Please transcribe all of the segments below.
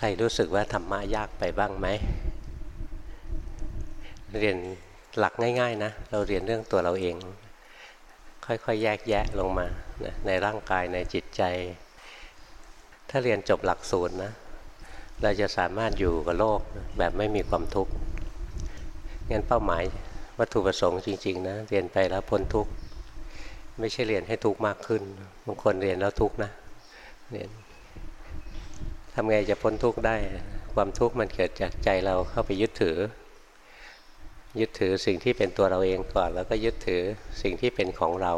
ใครรู้สึกว่าธรรมะยากไปบ้างไหม เรียนหลักง่าย ๆ นะ เราเรียนเรื่องตัวเราเอง ค่อยๆ แยกแยะลงมาในร่างกายในจิตใจ ถ้าเรียนจบหลักสูตรนะ เราจะสามารถอยู่กับโลกแบบไม่มีความทุกข์งั้นเป้าหมายวัตถุประสงค์จริง ๆ นะ เรียนไปแล้วพ้นทุกข์ ไม่ใช่เรียนให้ทุกข์มากขึ้นบางคนเรียนแล้วทุกข์นะเรียน ทำไงจะพ้นทุกข์ได้ ความทุกข์มันเกิดจากใจเราเข้าไปยึดถือ ยึดถือสิ่งที่เป็นตัวเราเองก่อน แล้วก็ยึดถือสิ่งที่เป็นของเรา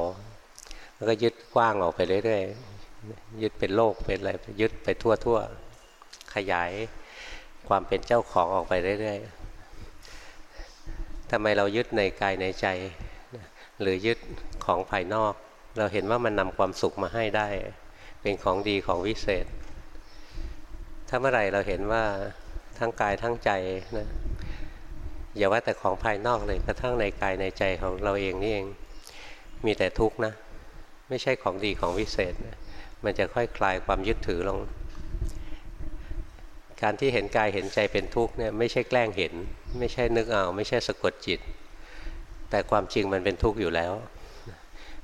แล้วก็ยึดกว้างออกไปเรื่อยๆยึดเป็นโลกเป็นอะไรยึดไปทั่วๆขยายความเป็นเจ้าของออกไปเรื่อยๆทำไมเรายึดในกายในใจ หรือยึดของภายนอก เราเห็นว่ามันนำความสุขมาให้ได้ เป็นของดีของวิเศษ ถ้าเมื่อไหร่เราเห็นว่าทั้งกายทั้งใจนะอย่าว่าแต่ของภายนอกเลยกระทั่งในกายในใจของเราเองนี่เอง มีแต่ทุกข์นะ ไม่ใช่ของดีของวิเศษนะมันจะค่อยคลายความยึดถือลง การที่เห็นกายเห็นใจเป็นทุกข์เนี่ยไม่ใช่แกล้งเห็น ไม่ใช่นึกเอา ไม่ใช่สะกดจิต แต่ความจริงมันเป็นทุกข์อยู่แล้ว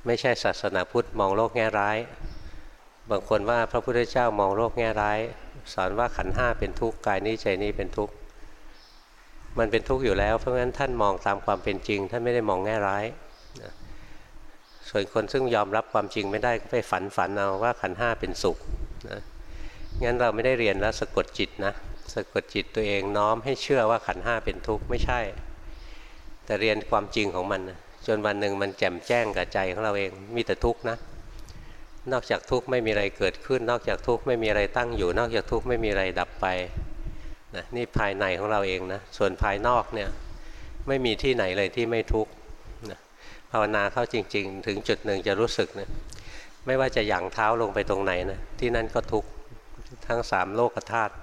ไม่ใช่ศาสนาพุทธมองโลกแง่ร้าย บางคนว่าพระพุทธเจ้ามองโลกแง่ร้าย สอนว่าขันห้าเป็นทุกข์กายนี้ใจนี้เป็นทุกข์มันเป็นทุกข์อยู่แล้ว เพราะงั้นท่านมองตามความเป็นจริง ท่านไม่ได้มองแง่ร้ายนะส่วนคนซึ่งยอมรับความจริงไม่ได้ก็ไปฝันฝันเอาว่าขันห้าเป็นสุขนะงั้นเราไม่ได้เรียนแล้วสะกดจิตนะสะกดจิตตัวเองน้อมให้เชื่อว่าขันห้าเป็นทุกข์ไม่ใช่ แต่เรียนความจริงของมันนะจนวันหนึ่งมันแจ่มแจ้งกับใจของเราเองมีแต่ทุกข์นะ นอกจากทุกข์ไม่มีอะไรเกิดขึ้น นอกจากทุกข์ไม่มีอะไรตั้งอยู่ นอกจากทุกข์ไม่มีอะไรดับไปนะนี่ภายในของเราเองนะส่วนภายนอกเนี่ยไม่มีที่ไหนเลยที่ไม่ทุกข์นะภาวนาเข้าจริง ๆ ถึงจุดหนึ่งจะรู้สึกนะไม่ว่าจะหยั่งเท้าลงไปตรงไหนนะที่นั่นก็ทุกข์ทั้งสามโลกธาตุ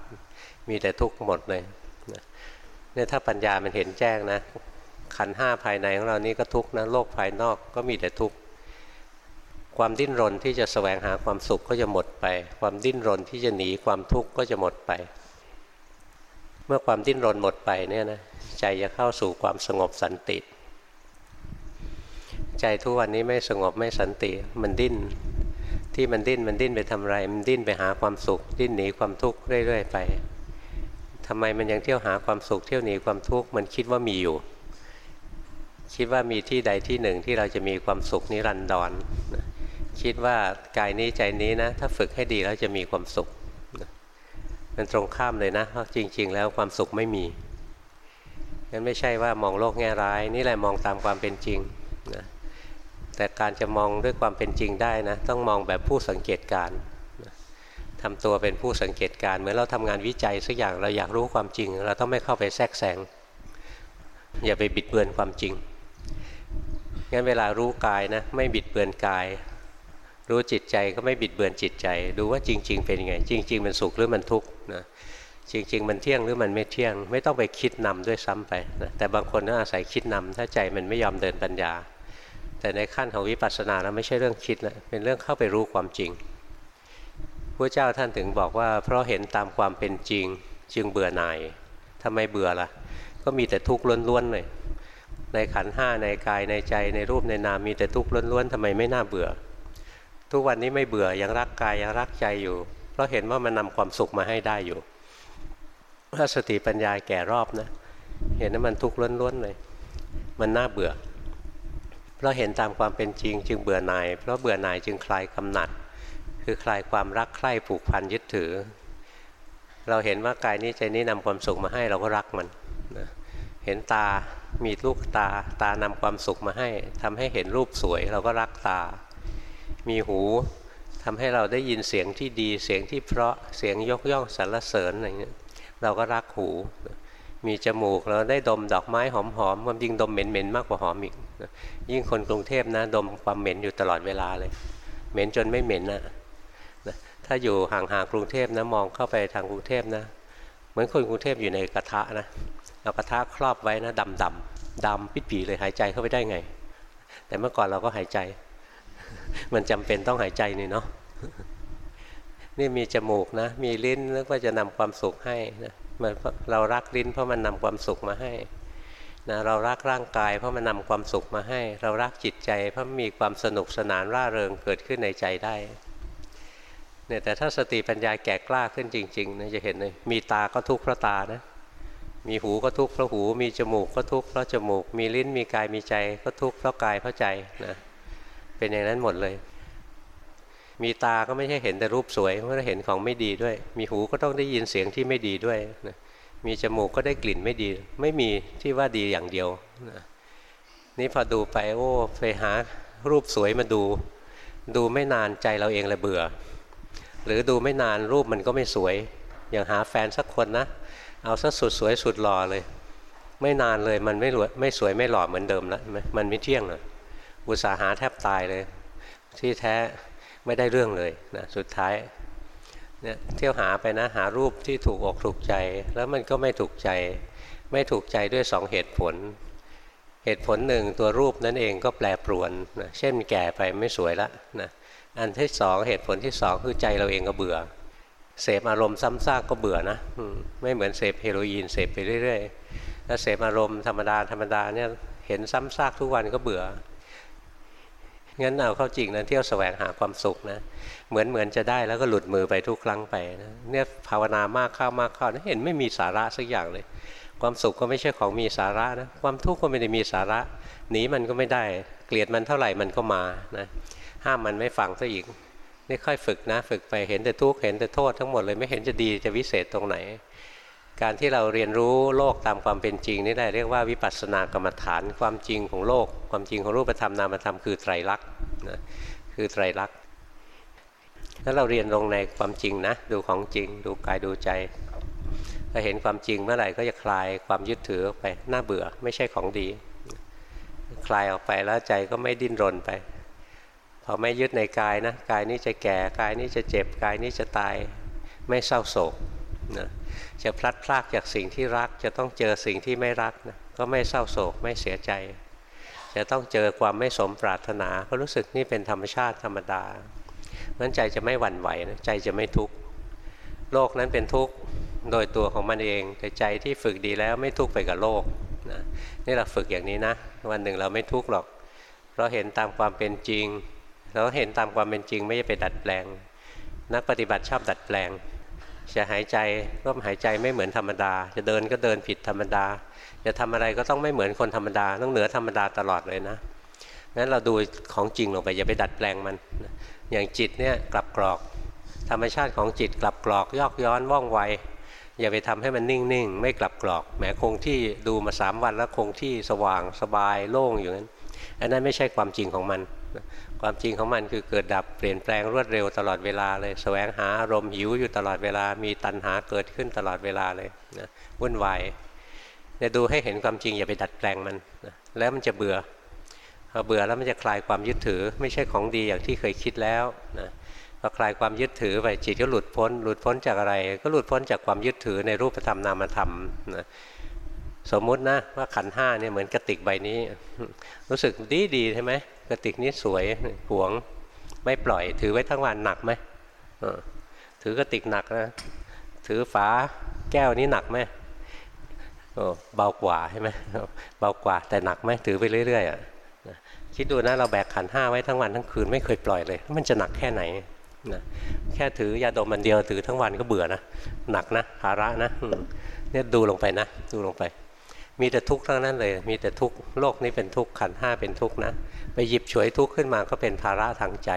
มีแต่ทุกข์หมดเลยนะเนี่ยถ้าปัญญามันเห็นแจ้งนะขันห้าภายในของเรานี้ก็ทุกข์นะโลกภายนอกก็มีแต่ทุกข์ ความดิ้นรนที่จะแสวงหาความสุขก็จะหมดไป ความดิ้นรนที่จะหนีความทุกข์ก็จะหมดไป เมื่อความดิ้นรนหมดไปเนี่ยนะใจจะเข้าสู่ความสงบสันติ ใจทุกวันนี้ไม่สงบไม่สันติมันดิ้น ที่มันดิ้นมันดิ้นไปทำไร มันดิ้นไปหาความสุข ดิ้นหนีความทุกข์เรื่อยๆไปทำไมมันยังเที่ยวหาความสุขเที่ยวหนีความทุกข์มันคิดว่ามีอยู่คิดว่ามีที่ใดที่หนึ่งที่เราจะมีความสุขนิรันดร คิดว่ากายนี้ใจนี้นะ ถ้าฝึกให้ดีแล้วจะมีความสุขมันตรงข้ามเลยนะเพราะจริง ๆ แล้วความสุขไม่มีงั้นไม่ใช่ว่ามองโลกแง่ร้าย นี่แหละมองตามความเป็นจริงนะแต่การจะมองด้วยความเป็นจริงได้นะ ต้องมองแบบผู้สังเกตการทำตัวเป็นผู้สังเกตการเหมือนเราทำงานวิจัยสักอย่างเราอยากรู้ความจริง เราต้องไม่เข้าไปแทรกแซงอย่าไปบิดเบือนความจริงงั้นเวลารู้กายนะไม่บิดเบือนกาย รู้จิตใจก็ไม่บิดเบือนจิตใจ ดูว่าจริง ๆ เป็นยังไง จริง ๆ มันสุขหรือมันทุกข์นะจริง ๆ มันเที่ยงหรือมันไม่เที่ยง ไม่ต้องไปคิดนำด้วยซ้ำไปนะแต่บางคนก็อาศัยคิดนำถ้าใจมันไม่ยอมเดินปัญญา แต่ในขั้นของวิปัสสนาแล้วไม่ใช่เรื่องคิดแล้เป็นเรื่องเข้าไปรู้ความจริงพระเจ้าท่านถึงบอกว่า เพราะเห็นตามความเป็นจริงจึงเบื่อหน่ายทำไมเบื่อละ่ะ ก็มีแต่ทุกข์ล้วนๆเลยในขันห้าในกายในใจในรูปในนามมีแต่ทุกข์ล้วนๆทำไมไม่น่าเบื่อ ทุกวันนี้ไม่เบื่อยังรักกายยังรักใจอยู่ เพราะเห็นว่ามันนำความสุขมาให้ได้อยู่ถ้าสติปัญญาแก่รอบนะ เห็นว่ามันทุกข์ล้วนๆเลย มันน่าเบื่อ เพราะเห็นตามความเป็นจริง จึงเบื่อหน่าย เพราะเบื่อหน่ายจึงคลายกำหนัด คือคลายความรักใคร่ผูกพันยึดถือ เราเห็นว่ากายนี้ใจนี้นำความสุขมาให้เราก็รักมันนะเห็นตามีลูกตาตานำความสุขมาให้ทำให้เห็นรูปสวย เราก็รักตา มีหูทำให้เราได้ยินเสียงที่ดีเสียงที่เพราะเสียงยกย่องสรรเสริญอะไรเงี้ยเราก็รักหู มีจมูกเราได้ดมดอกไม้หอมๆความจริงดมเหม็นๆมากกว่าหอมอีกยิ่งคนกรุงเทพนะดมความเหม็นอยู่ตลอดเวลาเลย เหม็นจนไม่เหม็นนะถ้าอยู่ห่างๆกรุงเทพนะมองเข้าไปทางกรุงเทพนะ เหมือนคนกรุงเทพอยู่ในกระทะนะเอากระทะครอบไว้นะดำดำดำปิดปีเลยหายใจเข้าไปได้ไง แต่เมื่อก่อนเราก็หายใจ มันจำเป็นต้องหายใจนี่เนาะนี่มีจมูกนะ มีลิ้นแล้วก็จะนำความสุขให้นะมันเรารักลิ้นเพราะมันนำความสุขมาให้นะเรารักร่างกาย เพราะมันนำความสุขมาให้ เรารักจิตใจ เพราะมีความสนุกสนานร่าเริงเกิดขึ้นในใจได้เนี่ยแต่ถ้าสติปัญญาแก่กล้าขึ้นจริงๆนะจะเห็นเลยมีตาก็ทุกข์เพราะตานะ มีหูก็ทุกข์เพราะหู มีจมูกก็ทุกข์เพราะจมูก มีลิ้นมีกายมีใจก็ทุกข์เพราะกายเพราะใจนะ เป็นอย่างนั้นหมดเลย มีตาก็ไม่ใช่เห็นแต่รูปสวยเพราะเห็นของไม่ดีด้วย มีหูก็ต้องได้ยินเสียงที่ไม่ดีด้วยนะมีจมูกก็ได้กลิ่นไม่ดี ไม่มีที่ว่าดีอย่างเดียวนะนี่พอดูไปโอ้ไปหารูปสวยมาดู ดูไม่นานใจเราเองลยเบื่อ หรือดูไม่นานรูปมันก็ไม่สวย อย่างหาแฟนสักคนนะ เอาซะสุดสวยสุดหล่อเลย ไม่นานเลยมันไม่ไม่สวยไม่หล่อเหมือนเดิมแล้วมันไม่เที่ยงนะ อุตสาหาแทบตายเลย ที่แท้ไม่ได้เรื่องเลยนะสุดท้ายเนี่ยเที่ยวหาไปนะหารูปที่ถูกอกถูกใจ แล้วมันก็ไม่ถูกใจ ไม่ถูกใจด้วยสองเหตุผล เหตุผลหนึ่งตัวรูปนั้นเองก็แปรปรวนนะเช่นแก่ไปไม่สวยละนะอันที่สองเหตุผลที่สองคือใจเราเองก็เบื่อ เสพอารมณ์ซ้ำซากก็เบื่อนะไม่เหมือนเสพเฮโรอีนเสพไปเรื่อยๆถ้าเสพอารมณ์ธรรมดาธรรมดาเนี่ยเห็นซ้ำซากทุกวันก็เบื่อ งั้นเอาเข้าจริงนะเที่ยวแสวงหาความสุขนะเหมือนเหมือนจะได้แล้วก็หลุดมือไปทุกครั้งไปนะเนี่ยภาวนามากเข้ามากเข้านะเห็นไม่มีสาระสักอย่างเลย ความสุขก็ไม่ใช่ของมีสาระนะความทุกข์ก็ไม่ได้มีสาระหนีมันก็ไม่ได้ เกลียดมันเท่าไหร่มันก็มานะห้ามมันไม่ฟังซะอีกนี่ค่อยฝึกนะ ฝึกไปเห็นแต่ทุกข์เห็นแต่โทษทั้งหมดเลยไม่เห็นจะดีจะวิเศษตรงไหน การที่เราเรียนรู้โลกตามความเป็นจริงนี่ได้เรียกว่าวิปัสสนากรรมฐานความจริงของโลก ความจริงของรูปธรรมนามธรรมคือไตรลักษณ์นะคือไตรลักษณ์ถ้าเราเรียนลงในความจริงนะดูของจริง ดูกายดูใจถ้าเห็นความจริงเมื่อไหร่ก็จะคลายความยึดถือออกไปน่าเบื่อไม่ใช่ของดี คลายออกไปแล้วใจก็ไม่ดิ้นรนไปพอไม่ยึดในกายนะกายนี้จะแก่กายนี้จะเจ็บกายนี้จะตายไม่เศร้าโศกนะ จะพลัดพรากจากสิ่งที่รัก จะต้องเจอสิ่งที่ไม่รักนะก็ไม่เศร้าโศกไม่เสียใจ จะต้องเจอความไม่สมปรารถนาก็รู้สึกนี่เป็นธรรมชาติธรรมดานั้นใจจะไม่หวั่นไหวนะใจจะไม่ทุกข์โลกนั้นเป็นทุกข์โดยตัวของมันเอง แต่ใจที่ฝึกดีแล้วไม่ทุกข์ไปกับโลกนะนี่เราฝึกอย่างนี้นะ วันหนึ่งเราไม่ทุกข์หรอก เราเห็นตามความเป็นจริง เราเห็นตามความเป็นจริงไม่ใช่ไปดัดแปลง นักปฏิบัติชอบดัดแปลง จะหายใจก็หายใจไม่เหมือนธรรมดา จะเดินก็เดินผิดธรรมดา จะทำอะไรก็ต้องไม่เหมือนคนธรรมดา ต้องเหนือธรรมดาตลอดเลยนะงั้นเราดูของจริงลงไปอย่าไปดัดแปลงมัน อย่างจิตเนี่ยกลับกรอก ธรรมชาติของจิตกลับกรอกยอกย้อนว่องไวอย่าไปทำให้มันนิ่งๆ ไม่กลับกรอกแหมคงที่ดูมาสามวันแล้วคงที่สว่างสบายโล่งอยู่นั้นอันนั้นไม่ใช่ความจริงของมัน ความจริงของมันคือเกิดดับเปลี่ยนแปลงรวดเร็วตลอดเวลาเลยสแสวงหาอารมณ์หิวอยู่ตลอดเวลา มีตัณหาเกิดขึ้นตลอดเวลาเลยนะวุ่นวายเนี่ยดูให้เห็นความจริงอย่าไปดัดแปลงมันนะแล้วมันจะเบื่อพอเบื่อแล้วมันจะคลายความยึดถือ ไม่ใช่ของดีอย่างที่เคยคิดแล้วนะพอคลายความยึดถือไปจิตก็หลุดพ้น หลุดพ้นจากอะไร ก็หลุดพ้นจากความยึดถือในรูปธรรมนามธรรมนะสมมุตินะว่าขันห้าเนี่ยเหมือนกระติกใบนี้ รู้สึกดีดีใช่ไหม กระติกนี้สวยหวงไม่ปล่อย ถือไว้ทั้งวันหนักไหมถือกระติกหนักนะ ถือฝาแก้วนี้หนักไหมเบากว่าใช่ไหมเบากว่าแต่หนักไหมถือไปเรื่อยๆอะคิดดูนะเราแบกขันห้าไว้ทั้งวันทั้งคืนไม่เคยปล่อยเลย มันจะหนักแค่ไหนนะแค่ถือยาดมมันเดียวถือทั้งวันก็เบื่อนะหนักนะภาระนะเนี่ยดูลงไปนะ ดูลงไป มีแต่ทุกข์ทั้งนั้นเลย มีแต่ทุกข์โลกนี้เป็นทุกข์ขันห้าเป็นทุกข์นะ ไปหยิบฉวยทุกข์ขึ้นมาก็เป็นภาระทางใจ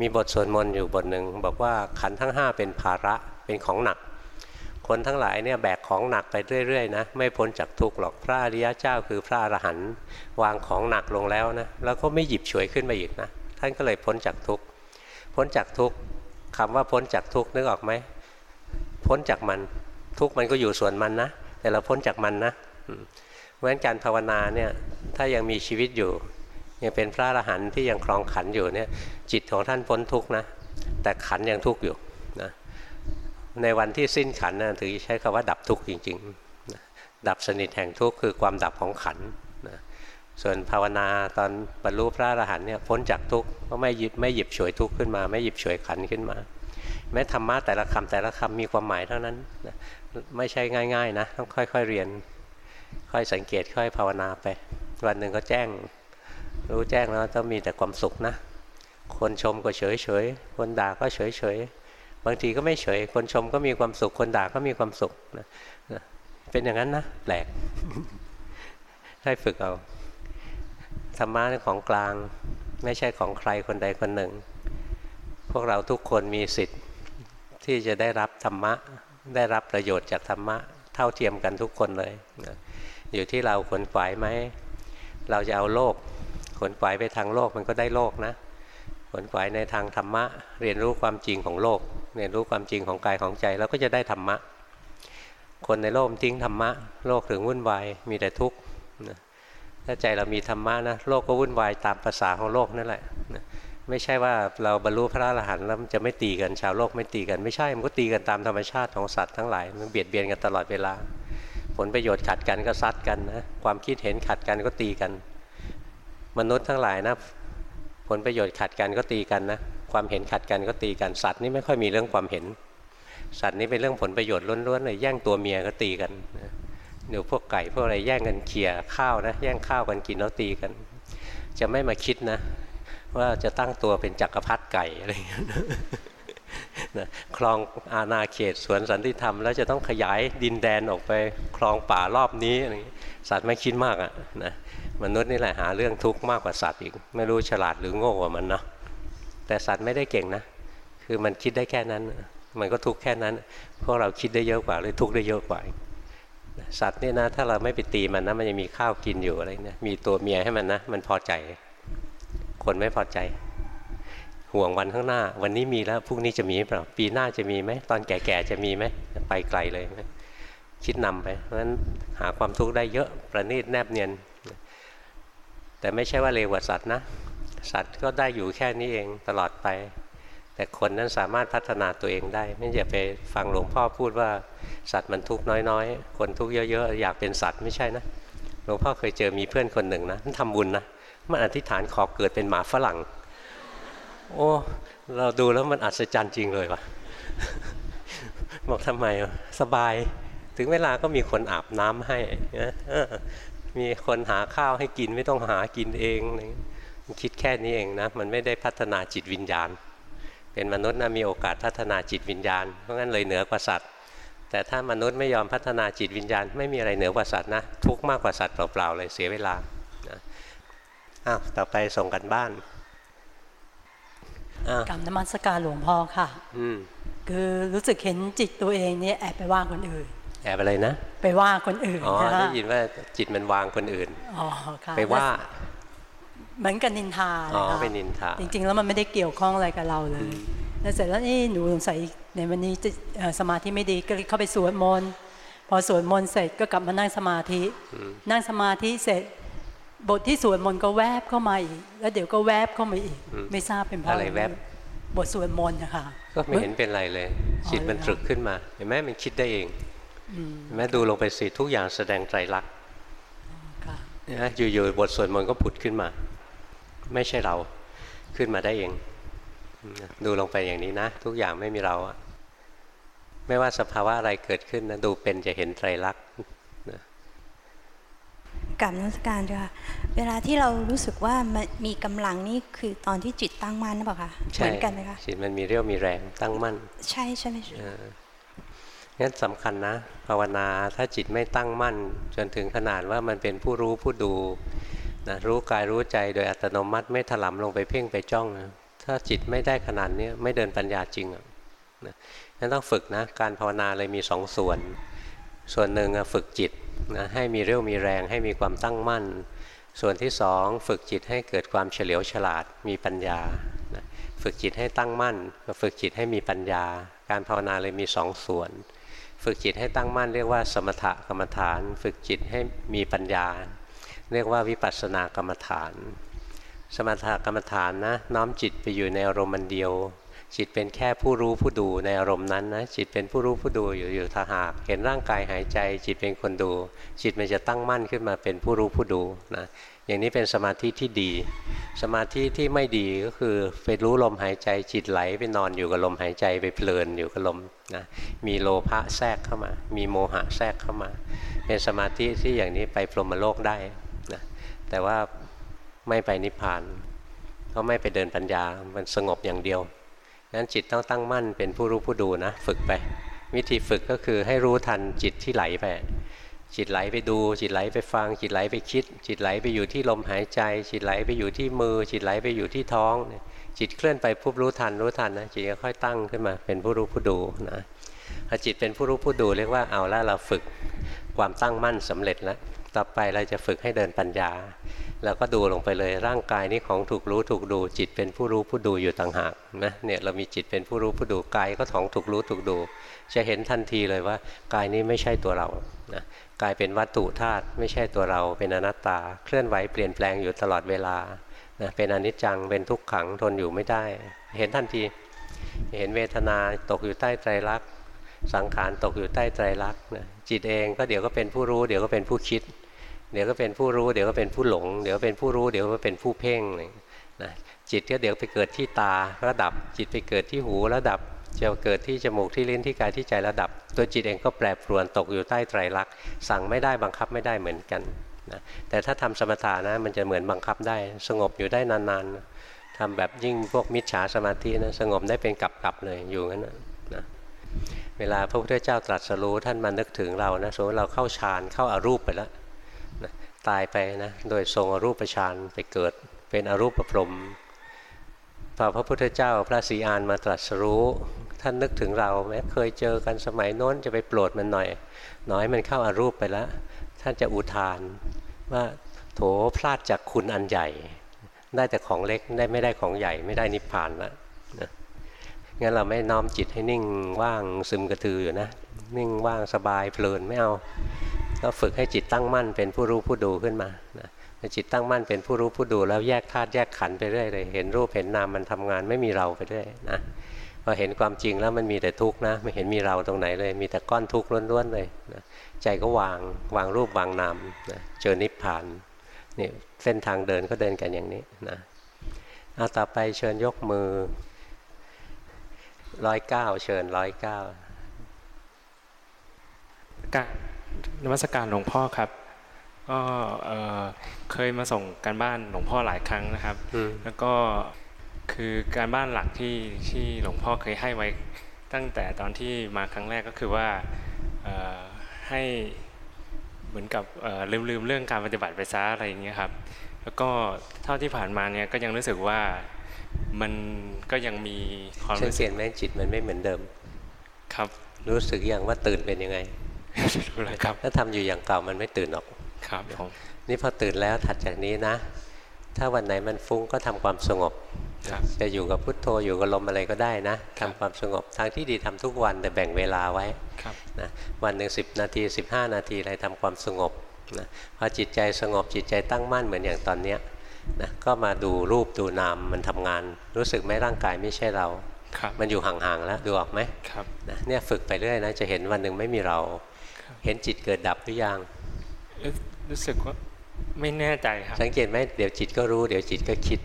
มีบทสวดมนต์อยู่บทหนึ่งบอกว่าขันทั้งห้าเป็นภาระเป็นของหนัก คนทั้งหลายเนี่ยแบกของหนักไปเรื่อยๆนะไม่พ้นจากทุกข์หรอกพระอริยะเจ้าคือพระอรหันต์วางของหนักลงแล้วนะแล้วก็ไม่หยิบฉวยขึ้นมาอีกนะท่านก็เลยพ้นจากทุกข์พ้นจากทุกข์คำว่าพ้นจากทุกข์นึกออกไหมพ้นจากมันทุกข์มันก็อยู่ส่วนมันนะ แต่เราพ้นจากมันนะ เพราะฉะนั้นการภาวนาเนี่ยถ้ายังมีชีวิตอยู่ยังเป็นพระอรหันต์ที่ยังคลองขันอยู่เนี่ยจิตของท่านพ้นทุกนะ แต่ขันยังทุกอยู่นะในวันที่สิ้นขันนะถือใช้คำว่าดับทุกจริงๆนะดับสนิทแห่งทุกคือความดับของขันนะส่วนภาวนาตอนบรรลุพระอรหันต์เนี่ยพ้นจากทุกก็ไม่หยิบไม่หยิบฉวยทุกขึ้นมา ไม่หยิบฉวยขันขึ้นมา แม้ธรรมะแต่ละคำแต่ละคำมีความหมายเท่านั้นนะไม่ใช่ง่าย ๆนะต้องค่อย ๆเรียน ค่อยสังเกตค่อยภาวนาไป วันหนึ่งก็แจ้ง รู้แจ้งแล้วต้องมีแต่ความสุขนะ คนชมก็เฉยเฉยคนด่าก็เฉยเฉยบางทีก็ไม่เฉย คนชมก็มีความสุข คนด่าก็มีความสุขนะเป็นอย่างนั้นนะแปลกให้ฝึกเอาธรรมะของกลางไม่ใช่ของใครคนใดคนหนึ่ง พวกเราทุกคนมีสิทธิ์ที่จะได้รับธรรมะ ได้รับประโยชน์จากธรรมะ เท่าเทียมกันทุกคนเลย อยู่ที่เราขนขวายไหม เราจะเอาโลก ขนขวายไปทางโลกมันก็ได้โลกนะ ขนขวายในทางธรรมะ เรียนรู้ความจริงของโลก เรียนรู้ความจริงของกายของใจแล้วก็จะได้ธรรมะ คนในโลกทิ้งธรรมะ โลกถึงวุ่นวายมีแต่ทุกข์ถ้าใจเรามีธรรมะนะโลกก็วุ่นวายตามภาษาของโลกนั่นแหละไม่ใช่ว่าเราบรรลุพระอรหันต์แล้วมันจะไม่ตีกันชาวโลกไม่ตีกันไม่ใช่มันก็ตีกันตามธรรมชาติของสัตว์ทั้งหลายมันเบียดเบียนกันตลอดเวลา ผลประโยชน์ขัดกันก็ซัดกันนะความคิดเห็นขัดกันก็ตีกัน มนุษย์ทั้งหลายนะผลประโยชน์ขัดกันก็ตีกันนะความเห็นขัดกันก็ตีกันสัตว์นี่ไม่ค่อยมีเรื่องความเห็น สัตว์นี่เป็นเรื่องผลประโยชน์ล้วนๆเลยแย่งตัวเมียก็ตีกันเดี๋ยวพวกไก่พวกอะไรแย่งกันเขี่ยข้าวนะแย่งข้าวกันกินแล้วตีกัน จะไม่มาคิดนะ ว่าจะตั้งตัวเป็นจักรพรรดิไก่อะไรอย่างเงี้ย นะคลองอาณาเขตสวนสันติธรรม แล้วจะต้องขยายดินแดนออกไปคลองป่ารอบนี้อะไรสัตว์ไม่คิดมากอะนะมนุษย์นี่แหละหาเรื่องทุกข์มากกว่าสัตว์อีก ไม่รู้ฉลาดหรือโง่กว่ามันนะแต่สัตว์ไม่ได้เก่งนะ คือมันคิดได้แค่นั้น มันก็ทุกข์แค่นั้นพวกเราคิดได้เยอะกว่าเลยทุกข์ได้เยอะกว่าสัตว์นี่นะถ้าเราไม่ไปตีมันนะมันจะมีข้าวกินอยู่อะไรเนี่ยมีตัวเมียให้มันนะ มันพอใจ คนไม่พอใจ ห่วงวันข้างหน้า วันนี้มีแล้วพรุ่งนี้จะมีเปล่าปีหน้าจะมีไหมตอนแก่ๆจะมีไหมไปไกลเลยคิดนำไป เพราะฉะนั้นหาความทุกข์ได้เยอะประณีตแนบเนียน แต่ไม่ใช่ว่าเลวกว่าสัตว์นะ สัตว์ก็ได้อยู่แค่นี้เองตลอดไป แต่คนนั้นสามารถพัฒนาตัวเองได้ ไม่อย่าไปฟังหลวงพ่อพูดว่าสัตว์มันทุกข์น้อยๆ คนทุกข์เยอะๆ อยากเป็นสัตว์ไม่ใช่นะ หลวงพ่อเคยเจอมีเพื่อนคนหนึ่งนะมันทำบุญนะ มันอธิษฐานขอเกิดเป็นหมาฝรั่ง โอ้ เราดูแล้วมันอัศจรรย์จริงเลยวะบอกทำไมสบาย ถึงเวลาก็มีคนอาบน้ำให้นะมีคนหาข้าวให้กินไม่ต้องหากินเองคิดแค่นี้เองนะ มันไม่ได้พัฒนาจิตวิญญาณ เป็นมนุษย์นะมีโอกาสพัฒนาจิตวิญญาณ เพราะงั้นเลยเหนือกว่าสัตว์แต่ถ้ามนุษย์ไม่ยอมพัฒนาจิตวิญญาณ ไม่มีอะไรเหนือกว่าสัตว์นะ ทุกมากกว่าสัตว์เปล่าๆเลยเสียเวลาอ้าวต่อไปส่งกันบ้าน กรรมนมัสการหลวงพ่อค่ะ อืคือรู้สึกเห็นจิตตัวเองเนี่ยแอบไปว่าคนอื่น แอบอะไรนะ ไปว่าคนอื่นอ๋อได้ยินว่าจิตมันวางคนอื่นอ๋อค่ะไปว่าเหมือนกันนินทาอ๋อเป็นนินทาจริง ๆ แล้วมันไม่ได้เกี่ยวข้องอะไรกับเราเลยแล้วเสร็จแล้วนี่หนูสงสัยในวันนี้สมาธิไม่ดีก็เข้าไปสวดมนต์พอสวดมนต์เสร็จก็กลับมานั่งสมาธิ นั่งสมาธิเสร็จ บทที่สวดมนต์ก็แวบเข้ามาอีก แล้วเดี๋ยวก็แวบเข้ามาอีก ไม่ทราบเป็นเพราะอะไรแวบบทสวดมนต์นะคะก็ไม่เห็นเป็นไรเลยจิตมันตรึกขึ้นมา เห็นไหมมันคิดได้เองเห็นไหมดูลงไปสิทุกอย่างแสดงไตรลักษณ์นะอยู่ๆบทสวดมนต์ก็ผุดขึ้นมา ไม่ใช่เราขึ้นมาได้เอง ดูลงไปอย่างนี้นะ ทุกอย่างไม่มีเรา ไม่ว่าสภาวะอะไรเกิดขึ้นนะดูเป็นจะเห็นไตรลักษณ์ กับนักการจ้ะเวลาที่เรารู้สึกว่ามันมีกำลังนี่คือตอนที่จิตตั้งมั่นหรือเปล่าคะเหมือนกันไหมคะจิตมันมีเรี่ยวมีแรงตั้งมั่น ใช่ใช่ไหมงั้นสำคัญนะภาวนาถ้าจิตไม่ตั้งมั่น จนถึงขนาดว่ามันเป็นผู้รู้ผู้ดูนะรู้กายรู้ใจโดยอัตโนมัติไม่ถลำลงไปเพ่งไปจ้องนะถ้าจิตไม่ได้ขนาดนี้ไม่เดินปัญญาจริงอะนั่นต้องฝึกนะการภาวนาเลยมีสองส่วน ส่วนหนึ่งฝึกจิต นะให้มีเรี่ยวมีแรงให้มีความตั้งมั่น ส่วนที่สองฝึกจิตให้เกิดความเฉลียวฉลาดมีปัญญานะฝึกจิตให้ตั้งมั่นกับฝึกจิตให้มีปัญญา การภาวนาเลยมีสองส่วน ฝึกจิตให้ตั้งมั่นเรียกว่าสมถกรรมฐาน ฝึกจิตให้มีปัญญา เรียกว่าวิปัสสนากรรมฐาน สมถกรรมฐานนะน้อมจิตไปอยู่ในอารมณ์เดียว จิตเป็นแค่ผู้รู้ผู้ดูในอารมณ์นั้นนะจิตเป็นผู้รู้ผู้ดูอยู่อยู่ถ้าหากเห็นร่างกายหายใจ จิตเป็นคนดู จิตมันจะตั้งมั่นขึ้นมาเป็นผู้รู้ผู้ดูนะอย่างนี้เป็นสมาธิที่ดี สมาธิที่ไม่ดีก็คือไปรู้ลมหายใจจิตไหลไปนอนอยู่กับลมหายใจไปเพลินอยู่กับลมนะมีโลภะแทรกเข้ามา มีโมหะแทรกเข้ามา เป็นสมาธิที่อย่างนี้ไปพรหมโลกได้นะแต่ว่าไม่ไปนิพพานเพราะไม่ไปเดินปัญญามันสงบอย่างเดียว นั้นจิตต้องตั้งมั่นเป็นผู้รู้ผู้ดูนะ ฝึกไป วิธีฝึกก็คือให้รู้ทันจิตที่ไหลไปจิตไหลไปดู จิตไหลไปฟัง จิตไหลไปคิด จิตไหลไปอยู่ที่ลมหายใจ จิตไหลไปอยู่ที่มือ จิตไหลไปอยู่ที่ท้อง จิตเคลื่อนไปปุ๊บรู้ทันรู้ทันนะจิตก็ค่อยตั้งขึ้นมาเป็นผู้รู้ผู้ดูนะพอจิตเป็นผู้รู้ผู้ดูเรียกว่าเอาล้วเราฝึกความตั้งมั่นสำเร็จแล้วต่อไปเราจะฝึกให้เดินปัญญา เราก็ดูลงไปเลยร่างกายนี้ของถูกรู้ถูกดูจิตเป็นผู้รู้ผู้ดูอยู่ต่างหากนะเนี่ยเรามีจิตเป็นผู้รู้ผู้ดูกายก็ของถูกรู้ถูกดู จะเห็นทันทีเลยว่ากายนี้ไม่ใช่ตัวเรานะกายเป็นวัตถุธาตุไม่ใช่ตัวเราเป็นอนัตตา เคลื่อนไหวเปลี่ยนแปลงอยู่ตลอดเวลานะเป็นอนิจจังเป็นทุกขังทนอยู่ไม่ได้ เห็นทันที เห็นเวทนาตกอยู่ใต้ไตรลักษณ์สังขารตกอยู่ใต้ไตรลักษณ์นะจิตเองก็เดี๋ยวก็เป็นผู้รู้เดี๋ยวก็เป็นผู้คิด เดี๋ยวก็เป็นผู้รู้ เดี๋ยวก็เป็นผู้หลง เดี๋ยวเป็นผู้รู้ เดี๋ยวก็เป็นผู้เพ่งนะจิตก็เดี๋ยวไปเกิดที่ตาระดับ จิตไปเกิดที่หูระดับจะเกิดที่จมูกที่ลิ้นที่กายที่ใจระดับ ตัวจิตเองก็แปรปรวนตกอยู่ใต้ไตรลักษณ์สั่งไม่ได้บังคับไม่ได้เหมือนกันนะแต่ถ้าทำสมถะนะมันจะเหมือนบังคับได้ สงบอยู่ได้นานๆทำแบบยิ่งพวกมิจฉาสมาธินะสงบได้เป็นกับๆเลยอยู่งั้นนะเวลาพระพุทธเจ้าตรัสรู้ท่านมานึกถึงเรานะสมมติเราเข้าฌานเข้าอารูปไปแล้ว ตายไปนะโดยทรงอรูปฌานไปเกิดเป็นอรูปพรหมพอพระพุทธเจ้าพระศรีอานมาตรัสรู้ ท่านนึกถึงเราแม้เคยเจอกันสมัยโน้นจะไปโปรดมันหน่อย น้อยมันเข้าอารูปไปแล้ว ท่านจะอุทานว่าโถพลาดจากคุณอันใหญ่ ได้แต่ของเล็กได้ไม่ได้ของใหญ่ไม่ได้นิพพานแล้วนะงั้นเราไม่น้อมจิตให้นิ่งว่างซึมกระตืออยู่นะ นิ่งว่างสบายเพลินไม่เอา ก็ฝึกให้จิตตั้งมั่นเป็นผู้รู้ผู้ดูขึ้นมานะจิตตั้งมั่นเป็นผู้รู้ผู้ดูแล้วแยกธาตุแยกขันไปเรื่อยเลยเห็นรูปเห็นนามมันทำงานไม่มีเราไปเรื่อยนะพอเห็นความจริงแล้วมันมีแต่ทุกข์นะไม่เห็นมีเราตรงไหนเลย มีแต่ก้อนทุกข์ล้วนๆเลยนะใจก็วางวางรูปวางนามนะเจอนิพพานนี่เส้นทางเดินก็เดินกันอย่างนี้นะเอาต่อไปเชิญยกมือร้อยเก้าเชิญร้อยเก้า นวัตการหลวงพ่อครับก็เคยมาส่งการบ้านหลวงพ่อหลายครั้งนะครับ แล้วก็คือการบ้านหลักที่ที่หลวงพ่อเคยให้ไว้ตั้งแต่ตอนที่มาครั้งแรกก็คือว่าให้เหมือนกับลืมลืมเรื่องการปฏิบัติไปซะอะไรอย่างเงี้ยครับ แล้วก็เท่าที่ผ่านมาเนี่ยก็ยังรู้สึกว่ามันก็ยังมีความรู้สึกไหมจิตมันไม่เหมือนเดิม ครับ รู้สึกอย่างว่าตื่นเป็นยังไง รู้เลยครับ ถ้าทำอยู่อย่างเก่ามันไม่ตื่นหรอกครับนี่พอตื่นแล้วถัดจากนี้นะ ถ้าวันไหนมันฟุ้งก็ทำความสงบจะอยู่กับพุทโธอยู่กับลมอะไรก็ได้นะทำความสงบทางที่ดีทำทุกวันแต่แบ่งเวลาไว้นะวันหนึ่งสินาที 15 นาทีอะไรทำความสงบนะพอจิตใจสงบจิตใจตั้งมั่นเหมือนอย่างตอนเนี้ยนะก็มาดูรูปดูนามมันทำงาน รู้สึกไหมร่างกายไม่ใช่เรา มันอยู่ห่างๆแล้วดูออกไหมนะเนี่ยฝึกไปเรื่อยนะจะเห็นวันหนึ่งไม่มีเรา เห็นจิตเกิดดับหรือยังรู้สึกว่าไม่แน่ใจครับ สังเกตไหมเดี๋ยวจิตก็รู้เดี๋ยวจิตก็คิด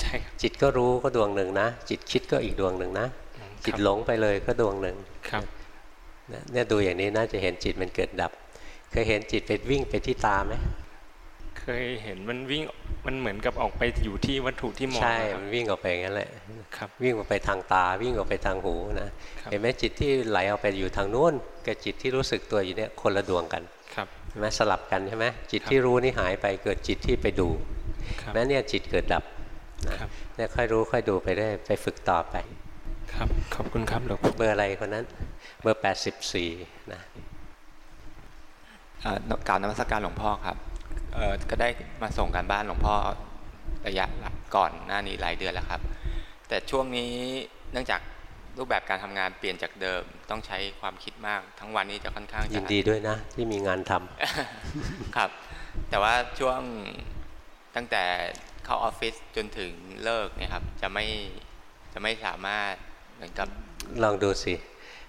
ใช่จิตก็รู้ก็ดวงหนึ่งนะ จิตคิดก็อีกดวงหนึ่งนะ จิตหลงไปเลยก็ดวงหนึ่งครับเนี่ยดูอย่างนี้น่าจะเห็นจิตมันเกิดดับ เคยเห็นจิตไปวิ่งไปที่ตาไหม เคยเห็นมันวิ่งมันเหมือนกับออกไปอยู่ที่วัตถุที่มองใช่ มันวิ่งออกไปงั้นแหละครับวิ่งออกไปทางตา วิ่งออกไปทางหูนะเห็นไหมจิตที่ไหลออกไปอยู่ทางนู้นกับจิตที่รู้สึกตัวอยู่เนี่ยคนละดวงกันครับใช่ไหมสลับกันใช่ไหมจิตที่รู้นี่หายไปเกิดจิตที่ไปดูแม้เนี่ยจิตเกิดดับนะเนี่ยค่อยรู้ค่อยดูไปได้ไปฝึกต่อไป ครับขอบคุณครับหลวงเบอร์อะไรคนนั้นเบอร์แปดสิบสี่นะกล่าวนมัสการหลวงพ่อครับ ก็ได้มาส่งการบ้านหลวงพ่อระยะก่อนหน้านี้หลายเดือนแล้วครับ แต่ช่วงนี้เนื่องจากรูปแบบการทำงานเปลี่ยนจากเดิมต้องใช้ความคิดมากทั้งวันนี้จะค่อนข้างยินดีด้วยนะ ที่มีงานทำครับ แต่ว่าช่วงตั้งแต่เข้าออฟฟิศจนถึงเลิกเนี่ยครับ จะไม่จะไม่สามารถเหมือนกับลองดูสิ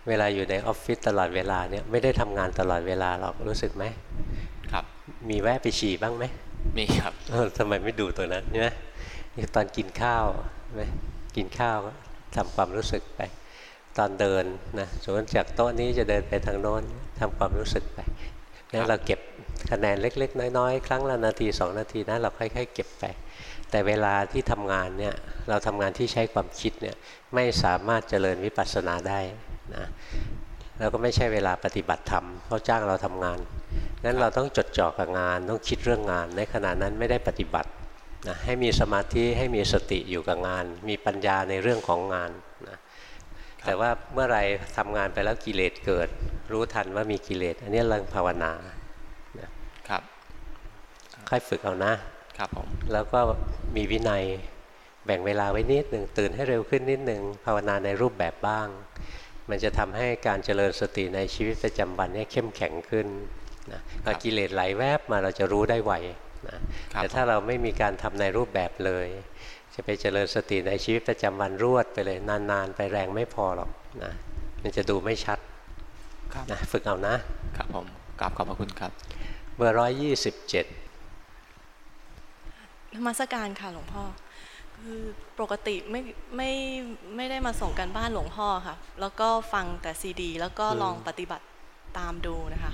เวลาอยู่ในออฟฟิศตลอดเวลาเนี่ยไม่ได้ทำงานตลอดเวลาหรอกรู้สึกไหม ครับ มีแวะไปฉี่บ้างไหมมีครับเออทำไมไม่ดูตัวนั้นใช่ไหมตอนกินข้าวไหมกินข้าวก็ทำความรู้สึกไป ตอนเดินนะสมมติจากโต๊ะนี้จะเดินไปทางโน้นทำความรู้สึกไปแล้วเราเก็บคะแนนเล็ก ๆ น้อยๆ ครั้งละนาทีสองนาทีนะเราค่อยๆ เก็บไป แต่เวลาที่ทำงานเนี่ยเราทำงานที่ใช้ความคิดเนี่ยไม่สามารถเจริญวิปัสสนาได้นะแล้วก็ไม่ใช่เวลาปฏิบัติธรรมเขาจ้างเราทำงาน นั้นเราต้องจดจ่อกับงาน ต้องคิดเรื่องงาน ในขณะนั้นไม่ได้ปฏิบัตินะให้มีสมาธิให้มีสติอยู่กับงาน มีปัญญาในเรื่องของงานนะแต่ว่าเมื่อไรทำงานไปแล้วกิเลสเกิด รู้ทันว่ามีกิเลสอันนี้เรื่องภาวนาครับค่อยฝึกเอานะครับผมแล้วก็มีวินัยแบ่งเวลาไว้นิดหนึ่งตื่นให้เร็วขึ้นนิดหนึ่งภาวนาในรูปแบบบ้าง มันจะทำให้การเจริญสติในชีวิตประจำวันเนี่ยเข้มแข็งขึ้น นะพอกิเลสไหลแวบมาเราจะรู้ได้ไวนะแต่ถ้าเราไม่มีการทำในรูปแบบเลย จะไปเจริญสติในชีวิตประจำวันรวดไปเลยนานๆ ไปแรงไม่พอหรอกนะมันจะดูไม่ชัดครับนะฝึกเอานะ ครับผมกราบขอบพระคุณครับ เบอร์ร้อยยี่สิบเจ็ดนมัสการค่ะหลวงพ่อ คือปกติไม่ไม่ไม่ได้มาส่งกันบ้านหลวงพ่อค่ะ แล้วก็ฟังแต่ซีดี แล้วก็ลองปฏิบัติตามดูนะคะ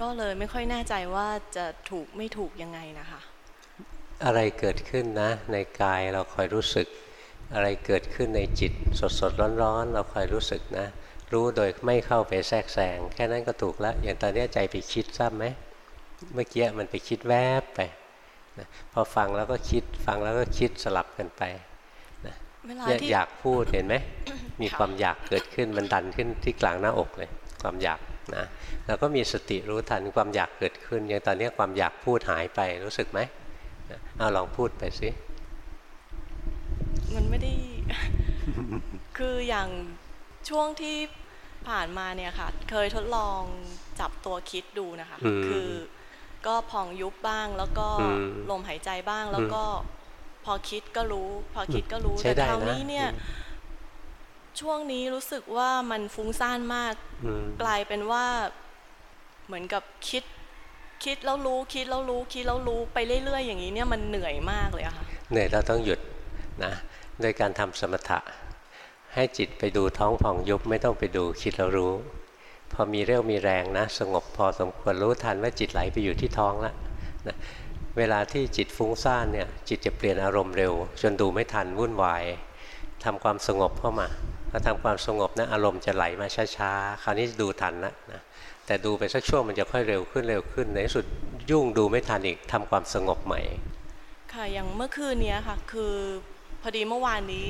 ก็เลยไม่ค่อยแน่ใจว่าจะถูกไม่ถูกยังไงนะคะ อะไรเกิดขึ้นนะ ในกายเราคอยรู้สึก อะไรเกิดขึ้นในจิตสดสดร้อนร้อนๆ เราคอยรู้สึกนะ รู้โดยไม่เข้าไปแทรกแซงแค่นั้นก็ถูกแล้ว อย่างตอนนี้ใจไปคิดทราบไหมเมื่อกี้มันไปคิดแวบไปนะพอฟังแล้วก็คิดฟังแล้วก็คิดสลับกันไปเวลาเนี่ยที่อยากพูดเห็นไหมมีค่ะความอยากเกิดขึ้นมันดันขึ้นที่กลางหน้าอกเลย ความอยากนะ เราก็มีสติรู้ทันความอยากเกิดขึ้น อย่างตอนนี้ความอยากพูดหายไปรู้สึกไหมนะเอาลองพูดไปสิมันไม่ได้ คืออย่างช่วงที่ผ่านมาเนี่ยค่ะ เคยทดลองจับตัวคิดดูนะคะอืมคือก็พองยุบบ้างแล้วก็อืมลมหายใจบ้างแล้วก็พอคิดก็รู้ พอคิดก็รู้ใช้แต่ได้คราวนะนี้เนี่ย ช่วงนี้รู้สึกว่ามันฟุ้งซ่านมากอืมกลายเป็นว่า เหมือนกับคิดคิดแล้วรู้คิดแล้วรู้คิดแล้วรู้ไปเรื่อย ๆ อย่างนี้เนี่ยมันเหนื่อยมากเลยอะค่ะเหนื่อยเราต้องหยุดนะโดยการทำสมถะ ให้จิตไปดูท้องผ่องยุบไม่ต้องไปดูคิดแล้วรู้ พอมีเรี่ยวมีแรงนะ สงบพอสมควรรู้ทันว่าจิตไหลไปอยู่ที่ท้องแล้วนะเวลาที่จิตฟุ้งซ่านเนี่ยจิตจะเปลี่ยนอารมณ์เร็ว จนดูไม่ทันวุ่นวายทำความสงบเข้ามาพอทำความสงบนะอารมณ์จะไหลมาช้าๆคราวนี้ดูทันแล้วนะ แต่ดูไปสักช่วงมันจะค่อยเร็วขึ้นเร็วขึ้นในที่สุดยุ่งดูไม่ทันอีกทำความสงบใหม่ ค่ะอย่างเมื่อคืนเนี้ยค่ะ คือพอดีเมื่อวานนี้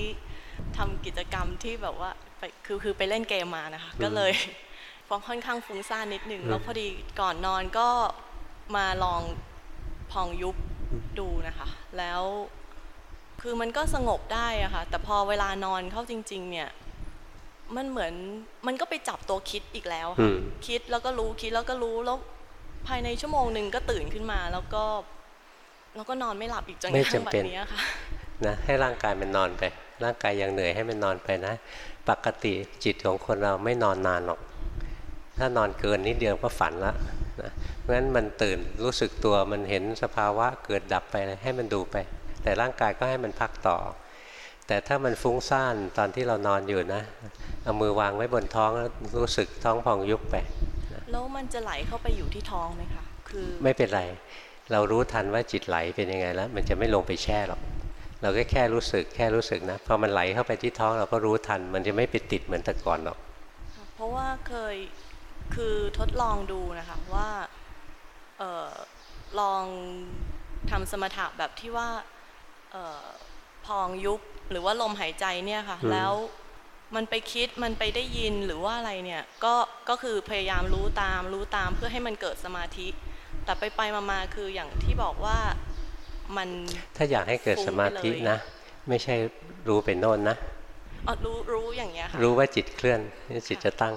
ทำกิจกรรมที่แบบว่าไปคือคือไปเล่นเกมมานะคะ ก็เลยฟองค่อนข้างฟุ้งซ่านนิดนึงแล้วพอดีก่อนนอนก็มาลองพองยุบดูนะคะ แล้วคือมันก็สงบได้อะค่ะแต่พอเวลานอนเข้าจริง ๆ เนี่ย มันเหมือนมันก็ไปจับตัวคิดอีกแล้วอืค่ะมคิดแล้วก็รู้คิดแล้วก็รู้แล้วภายในชั่วโมงหนึ่งก็ตื่นขึ้นมาแล้วก็แล้วก็นอนไม่หลับอีกจนกไม่ระทั่งจำบัดเป็นนี้ค่ะนะให้ร่างกายมันนอนไป ร่างกายยังเหนื่อยให้มันนอนไปนะ ปกติจิตของคนเราไม่นอนนานหรอก ถ้านอนเกินนิดเดียวก็ฝันละนะเพราะฉะนั้นมันตื่นรู้สึกตัวมันเห็นสภาวะเกิดดับไปให้มันดูไป แต่ร่างกายก็ให้มันพักต่อ แต่ถ้ามันฟุ้งซ่านตอนที่เรานอนอยู่นะเอามือวางไว้บนท้องแล้วรู้สึกท้องพองยุบไปแล้วมันจะไหลเข้าไปอยู่ที่ท้องไหมคะคือไม่เป็นไร เรารู้ทันว่าจิตไหลเป็นยังไงแล้ว มันจะไม่ลงไปแช่หรอกเราก็แค่รู้สึกแค่รู้สึกนะพอมันไหลเข้าไปที่ท้องเราก็รู้ทัน มันจะไม่ไปติดเหมือนแต่ก่อนหรอกเพราะว่าเคยคือทดลองดูนะคะว่าเออลองทำสมถะแบบที่ว่าเออ พองยุบหรือว่าลมหายใจเนี่ยค่ะอืมแล้วมันไปคิดมันไปได้ยินหรือว่าอะไรเนี่ยก็ก็คือพยายามรู้ตามรู้ตามเพื่อให้มันเกิดสมาธิ แต่ไปไปๆมาๆคืออย่างที่บอกว่ามันถ้าอยากให้เกิดสมาธินะ ไม่ใช่รู้เป็นโน่นนะอ๋อรู้รู้อย่างเงี้ยค่ะรู้ว่าจิตเคลื่อนนี่จิตจะตั้ง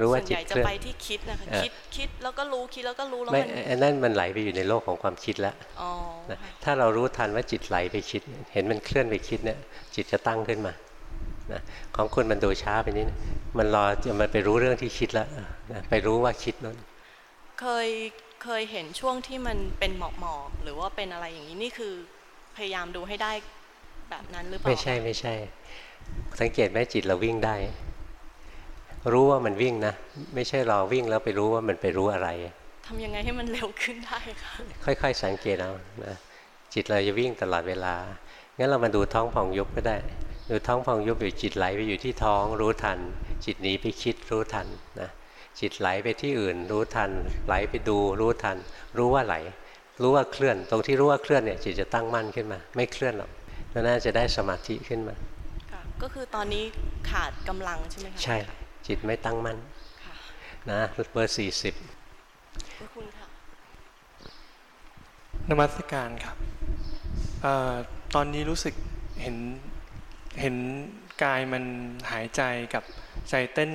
รู้ว่าส่วนจิใหตญ่เคจะลื่อนไปที่คิดนะคะเออคิดคิดแล้วก็รู้คิดแล้วก็รู้แล้วไม่มันอันนั้นมันไหลไปอยู่ในโลกของความคิดแล้วอ๋อนะค่ะถ้าเรารู้ทันว่าจิตไหลไปคิด เห็นมันเคลื่อนไปคิดเนี่ย จิตจะตั้งขึ้นมานะของคุณมันดูช้าไปนิดมันรอจะมันไปรู้เรื่องที่คิดแล้วนะไปรู้ว่าคิดนั้นเคยเคยเห็นช่วงที่มันเป็นหมอกหมอกหรือว่าเป็นอะไรอย่างนี้นี่คือพยายามดูให้ได้แบบนั้นหรือเปล่าไม่ใช่ไม่ใช่ สังเกตไหมจิตเราวิ่งได้ รู้ว่ามันวิ่งนะ ไม่ใช่เราวิ่งแล้วไปรู้ว่ามันไปรู้อะไรทำยังไงให้มันเร็วขึ้นได้คะค่อย ๆ สังเกตเอานะจิตเราจะวิ่งตลอดเวลา งั้นเรามาดูท้องผ่องยุบก็ได้ดูท้องพองยุบอยู่จิตไหลไปอยู่ที่ท้องรู้ทัน จิตหนีไปคิดรู้ทันนะจิตไหลไปที่อื่น รู้ทัน ไหลไปดูรู้ทัน รู้ว่าไหล รู้ว่าเคลื่อน ตรงที่รู้ว่าเคลื่อนเนี่ยจิตจะตั้งมั่นขึ้นมา ไม่เคลื่อนหรอกแล้วน่าจะได้สมาธิขึ้นมาก็คือตอนนี้ขาดกำลังใช่ไหมคะใช่ จิตไม่ตั้งมั่นนะเบอร์สี่สิบคุณค่ะนมัสการครับอตอนนี้รู้สึกเห็นเห็นกายมันหายใจกับใจเต้น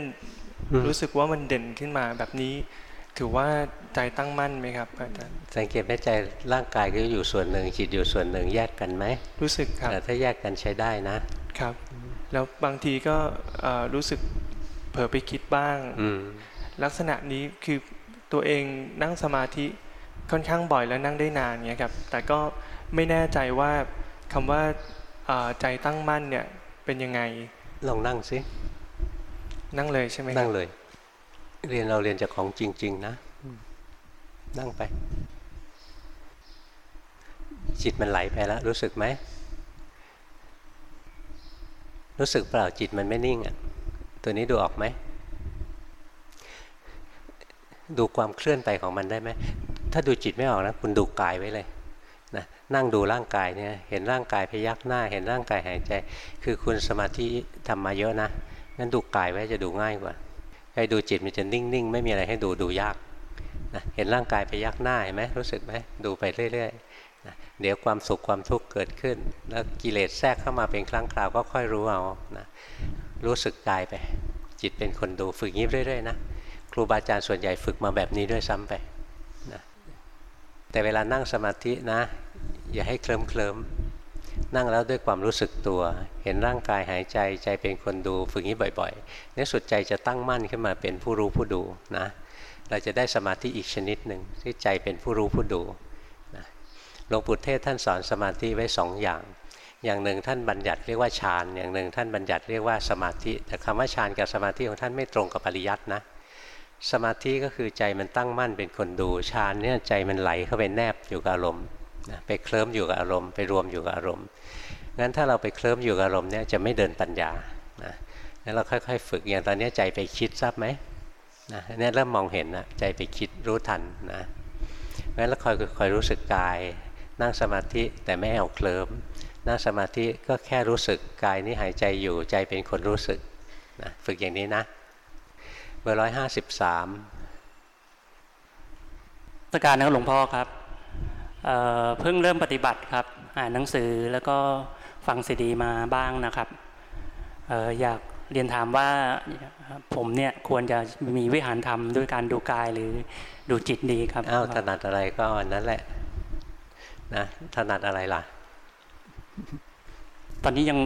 รู้สึกว่ามันเด่นขึ้นมาแบบนี้ ถือว่าใจตั้งมั่นไหมครับอาจารย์สังเกตไหมใจร่างกายก็อยู่ส่วนหนึ่งจิตอยู่ส่วนหนึ่งแยกกันไหมรู้สึกครับแต่ถ้าแยกกันใช้ได้นะครับ แล้วบางทีก็รู้สึกเผ ลอไปคิดบ้างลักษณะนี้คือตัวเองนั่งสมาธิค่อนข้างบ่อยแล้วนั่งได้นานเงี้ยครับ แต่ก็ไม่แน่ใจว่าคำว่าใจตั้งมั่นเนี่ยเป็นยังไง ลองนั่งสินั่งเลยใช่ไหมนั่งเลย เรียนเราเรียนจากของจริง ๆ นะ นั่งไป จิตมันไหลไปแล้วรู้สึกไหม รู้สึกเปล่าจิตมันไม่นิ่งอะ ตัวนี้ดูออกไหม ดูความเคลื่อนไปของมันได้ไหม ถ้าดูจิตไม่ออกนะ คุณดูกายไว้เลยนะนั่งดูร่างกายเนี่ยเห็นร่างกายพยักหน้า เห็นร่างกายหายใจ คือคุณสมาธิทำมาเยอะนะงั้นดูกายไว้จะดูง่ายกว่าใครดูจิตมันจะนิ่งๆ ไม่มีอะไรให้ดูดูยากนะเห็นร่างกายพยักหน้าเห็นไหมรู้สึกไหมดูไปเรื่อยๆนะเดี๋ยวความสุขความทุกข์เกิดขึ้น แล้วกิเลสแทรกเข้ามาเป็นครั้งคราวก็ค่อยรู้เอานะ รู้สึกกายไป จิตเป็นคนดูฝึกยิ้เรื่อยๆนะครูบาอาจารย์ส่วนใหญ่ฝึกมาแบบนี้ด้วยซ้ำไปนะแต่เวลานั่งสมาธินะ อย่าให้เคลิ้มเคลิมนั่งแล้วด้วยความรู้สึกตัว เห็นร่างกายหายใจใจเป็นคนดูฝึกนี้บ่อยๆในสุดใจจะตั้งมั่นขึ้นมาเป็นผู้รู้ผู้ดูนะเราจะได้สมาธิอีกชนิดหนึ่งที่ใจเป็นผู้รู้ผู้ดูหลวงปู่เทศท่านสอนสมาธิไว้สองอย่าง อย่างหนึ่งท่านบัญญัติเรียกว่าฌานอย่างหนึ่งท่านบัญญัติเรียกว่าสมาธิ แต่คำว่าฌานกับสมาธิของท่านไม่ตรงกับปริยัตินะสมาธิก็คือใจมันตั้งมั่นเป็นคนดูฌานเนี่ยใจมันไหลเข้าไปแนบอยู่กับอารมณ์ไปเคลิ้มอยู่กับอารมณ์ไปรวมอยู่กับอารมณ์งั้นถ้าเราไปเคลิ้มอยู่กับอารมณ์เนี่ยจะไม่เดินปัญญานะงั้นเราค่อยๆ ฝึกอย่างตอนนี้ใจไปคิดทราบไหมนะเนี่ยเริ่มมองเห็นนะใจไปคิดรู้ทันนะงั้นเราคอยคอยรู้สึกกาย นั่งสมาธิแต่ไม่เอาเคลิ้ม นั่งสมาธิก็แค่รู้สึกกายนี้หายใจอยู่ใจเป็นคนรู้สึกนะฝึกอย่างนี้นะเบอร์ร้อยห้าสิบสามสการนะหลวงพ่อครับเเพิ่งเริ่มปฏิบัติครับ อ่านหนังสือแล้วก็ฟังซีดีมาบ้างนะครับอออยากเรียนถามว่าผมเนี่ยควรจะมีวิหารธรรมด้วยการดูกายหรือดูจิตดีครับอ้าวถนัดอะไรก็นั่นแหละนะถนัดอะไรล่ะ ตอนนี้ยัง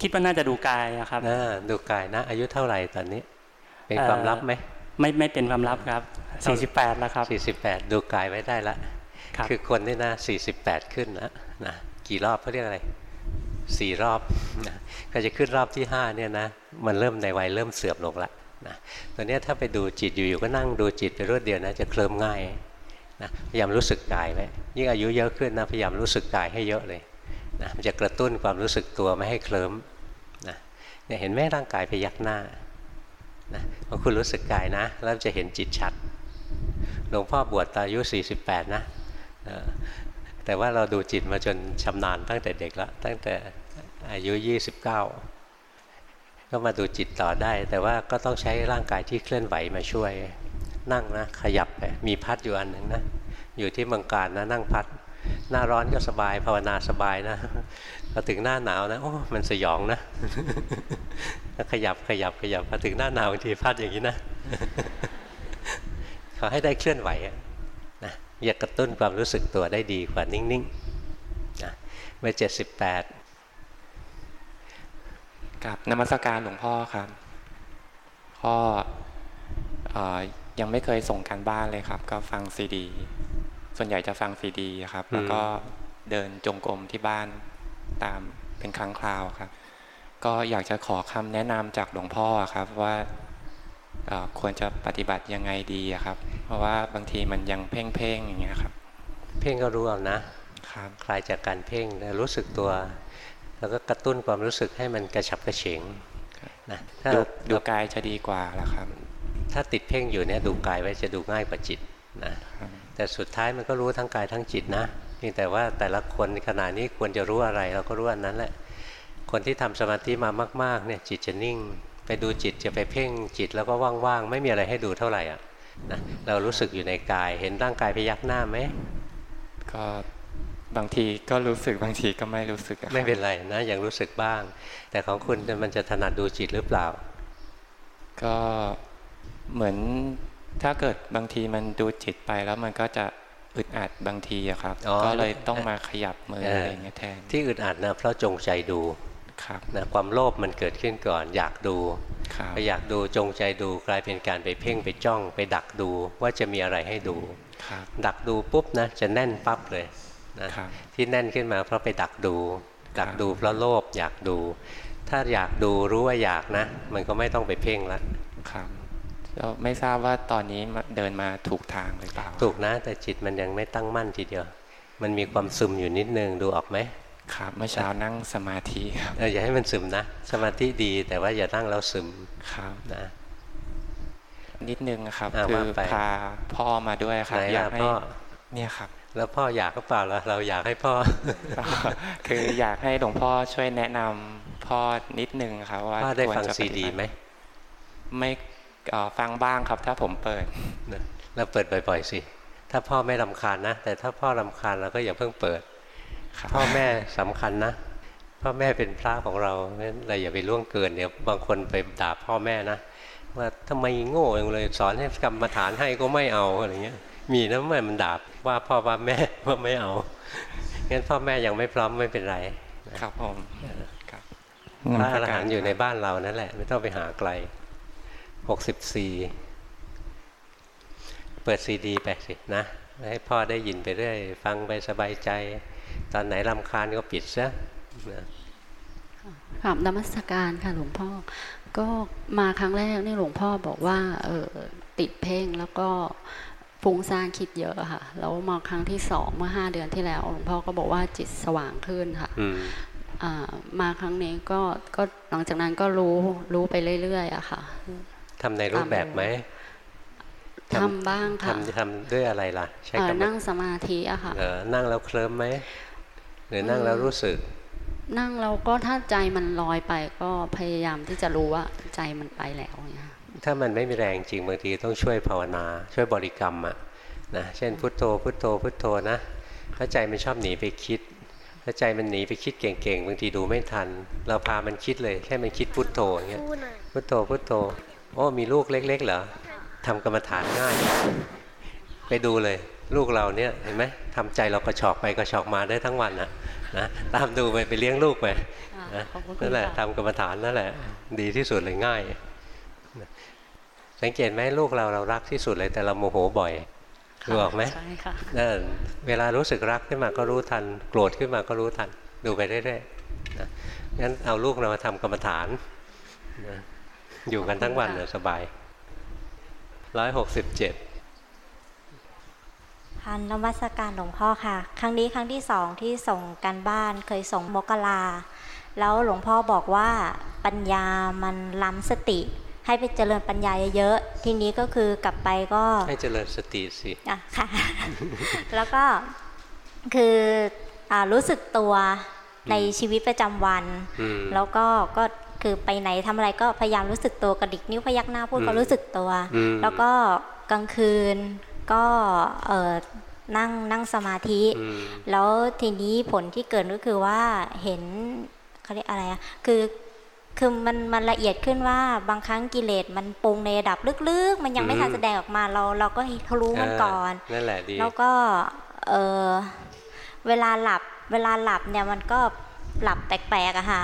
คิดว่าน่าจะดูกายครับดูกายนะ อายุเท่าไหร่ตอนนี้ เป็นความลับไหมไม่ไม่เป็นความลับครับสี่สิบแปดแล้วครับสี่สิบแปดดูกายไว้ได้ละคือคนนี่นะสี่สิบแปดขึ้นนะนะกี่รอบเขาเรียกอะไรสี่รอบนะก็จะขึ้นรอบที่ห้าเนี่ยนะมันเริ่มในวัยเริ่มเสื่อมลงละนะตอนนี้ถ้าไปดูจิตอยู่ๆก็นั่งดูจิตไปรวดเดียวนะจะเคลิ้มง่ายนะพยายามรู้สึกกายไว้ยิ่งอายุเยอะขึ้นนะพยายามรู้สึกกายให้เยอะเลย นะมันจะกระตุ้นความรู้สึกตัวไม่ให้เคลิ้มนะเนี่ยเห็นไหมร่างกายพยักหน้านะพอคุณรู้สึกกายนะแล้วจะเห็นจิตชัดหลวงพ่อบวชตอนอายุ 48 นะแต่ว่าเราดูจิตมาจนชำนาญตั้งแต่เด็กแล้วตั้งแต่อายุ 29 ก็มาดูจิตต่อได้ แต่ว่าก็ต้องใช้ร่างกายที่เคลื่อนไหวมาช่วย นั่งนะ ขยับไปมีพัดอยู่อันหนึ่งนะ อยู่ที่เมืองการนะนั่งพัด หน้าร้อนก็สบาย ภาวนาสบายนะพอถึงหน้าหนาวนะโอ้มันสยองนะ ขยับขยับขยับพอถึงหน้าหนาวบางทีพัดอย่างนี้นะขอให้ได้เคลื่อนไหวนะอยากกระตุ้นความรู้สึกตัวได้ดีกว่านิ่งๆนะเมื่อเจ็ดสิบแปดกับนมัสการหลวงพ่อครับพ่ออยังไม่เคยส่งการบ้านเลยครับ ก็ฟังซีดี ส่วนใหญ่จะฟังซีดีครับ แล้วก็เดินจงกรมที่บ้านตามเป็นครั้งคราวครับ ก็อยากจะขอคำแนะนำจากหลวงพ่อครับว่าควรจะปฏิบัติยังไงดีครับ เพราะว่าบางทีมันยังเพ่งเพ่งอย่างเงี้ยครับ เพ่งก็รู้เอานะครับคลายจากการเพ่งแล้วรู้สึกตัว แล้วก็กระตุ้นความรู้สึกให้มันกระฉับกระเฉงนะถ้าดูกายจะดีกว่าล่ะครับ ถ้าติดเพ่งอยู่เนี่ยดูกายไว้จะดูง่ายกว่าจิตนะ แต่สุดท้ายมันก็รู้ทั้งกายทั้งจิตนะเพียงแต่ว่าแต่ละคนขณะนี้ควรจะรู้อะไรเราก็รู้อันนั้นแหละ คนที่ทำสมาธิมามากๆเนี่ยจิตจะนิ่ง ไปดูจิตจะไปเพ่งจิตแล้วก็ว่างๆไม่มีอะไรให้ดูเท่าไหร่อะนะเรารู้สึกอยู่ในกาย เห็นร่างกายพยักหน้าไหมก็บางทีก็รู้สึกบางทีก็ไม่รู้สึกไม่เป็นไรนะยังรู้สึกบ้าง แต่ของคุณมันจะถนัดดูจิตหรือเปล่า ก็เหมือน ถ้าเกิดบางทีมันดูจิตไปแล้วมันก็จะอึดอัดบางทีอะครับ ก็เลยต้องมาขยับมืออะไรเงี้ยแทนที่อึดอัดนะเพราะจงใจดูครับนะความโลภมันเกิดขึ้นก่อน อยากดูไปอยากดูจงใจดูกลายเป็นการไปเพ่งไปจ้องไปดักดูว่าจะมีอะไรให้ดู ดักดูปุ๊บนะจะแน่นปั๊บเลยนะที่แน่นขึ้นมาเพราะไปดักดู ดักดูเพราะโลภอยากดู ถ้าอยากดูรู้ว่าอยากนะ มันก็ไม่ต้องไปเพ่งละ ครับเราไม่ทราบว่าตอนนี้เดินมาถูกทางหรือเปล่า ถูกนะ แต่จิตมันยังไม่ตั้งมั่นทีเดียว มันมีความซึมอยู่นิดนึงดูออกไหมครับเมื่อเช้านั่งสมาธิครับอย่าให้มันซึมนะ สมาธิดีแต่ว่าอย่านั่งแล้วซึมครับนะนิดนึงครับคือพาพ่อมาด้วยครับอยากให้เนี่ยครับ แล้วพ่ออยากก็เปล่าแล้วเราอยากให้พ่อ คืออยากให้หลวงพ่อช่วยแนะนำพ่อนิดนึงครับว่าพ่อได้ฟังซีดีไหมไม่ ฟังบ้างครับ ถ้าผมเปิดเราเปิดบ่อยๆสิ ถ้าพ่อไม่ลำคาญนะ แต่ถ้าพ่อลำคาญเราก็อย่าเพิ่งเปิด พ่อแม่สำคัญนะพ่อแม่เป็นพระของเราเราอย่าไปล่วงเกินเดี๋ยวบางคนไปด่าพ่อแม่นะว่าทำไมโง่อย่างเลยสอนให้กรรมฐานให้ก็ไม่เอาอะไรเงี้ย มีนะแม่มันด่าว่าพ่อว่าแม่ว่าไม่เอางั้นพ่อแม่ยังไม่พร้อมไม่เป็นไรครับผมครับพระอรหันต์อยู่ในบ้านเรานั่นแหละ ไม่ต้องไปหาไกล หกสิบสี่เปิดซีดีไปสินะให้พ่อได้ยินไปเรื่อย ฟังไปสบายใจ ตอนไหนลำคาญก็ปิดซะครับนมัสการค่ะหลวงพ่อ ก็มาครั้งแรกนี่หลวงพ่อบอกว่าเออติดเพ่งแล้วก็ฟุ้งซ่านคิดเยอะค่ะแล้วมาครั้งที่สองเมื่อห้าเดือนที่แล้วหลวงพ่อก็บอกว่าจิตสว่างขึ้นค่ะมาครั้งนี้ก็ก็หลังจากนั้นก็รู้รู้ไปเรื่อยๆอะค่ะ ทำในรูปแบบไหมทำบ้างค่ะทำทำด้วยอะไรล่ะ ใช่กนั่งสมาธิอะค่ะนั่งแล้วเคลิ้มไหมหรือนั่งแล้วรู้สึก นั่งเราก็ถ้าใจมันลอยไปก็พยายามที่จะรู้ว่าใจมันไปแล้วเนี่ยถ้ามันไม่มีแรงจริงบางทีต้องช่วยภาวนา ช่วยบริกรรมอะนะเช่นพุทโธพุทโธพุทโธนะถ้าใจมันชอบหนีไปคิดถ้าใจมันหนีไปคิดเก่งๆบางทีดูไม่ทัน เราพามันคิดเลยแค่มันคิดพุทโธอย่างเงี้ยพุทโธพุทโธ โอ้มีลูกเล็ก ๆ เหรอทำกรรมฐานง่าย ไปดูเลย ลูกเราเนี่ยเห็นไหมทำใจเรากระชอกไปกระชอกมาได้ทั้งวันนะนะตามดูไปไปเลี้ยงลูกไปนั่นแหละทำกรรมฐานนั่นแหละ ดีที่สุดเลยง่าย สังเกตไหมลูกเราเรารักที่สุดเลยแต่เราโมโหบ่อยดูออกไหมใช่ค่ะนั่นเวลารู้สึกรักขึ้นมาก็รู้ทัน โกรธขึ้นมาก็รู้ทัน ดูไปเรื่อยๆงั้นเอาลูกเรามาทำกรรมฐานนะ อยู่กันทั้งวันเลยสบายร้อยหกสิบเจ็ดพันนวัตการหลวงพ่อค่ะ ครั้งนี้ครั้งที่สองที่ส่งกันบ้านเคยส่งมกลา แล้วหลวงพ่อบอกว่าปัญญามันล้ำสติ ให้ไปเจริญปัญญาเยอะทีนี้ก็คือกลับไปก็ให้เจริญสติสิอะค่ะ แล้วก็คืออรู้สึกตัวในชีวิตประจำวัน แล้วก็ก็ คือไปไหนทำอะไรก็พยายามรู้สึกตัวกระดิกนิ้วพยักหน้าพูดก็รู้สึกตัว แล้วก็กลางคืนก็เออนั่งนั่งสมาธิ แล้วทีนี้ผลที่เกิดก็คือว่าเห็นเขาเรียกอะไรอะคือคือมันมันละเอียดขึ้นว่าบางครั้งกิเลสมันปรุงในระดับลึกๆ มันยังไม่ทันแสดงออกมาเราเราก็รู้มันก่อนนั่นแหละดีแล้วก็เออเวลาหลับเวลาหลับเนี่ยมันก็ หลับแปลกๆอะค่ะ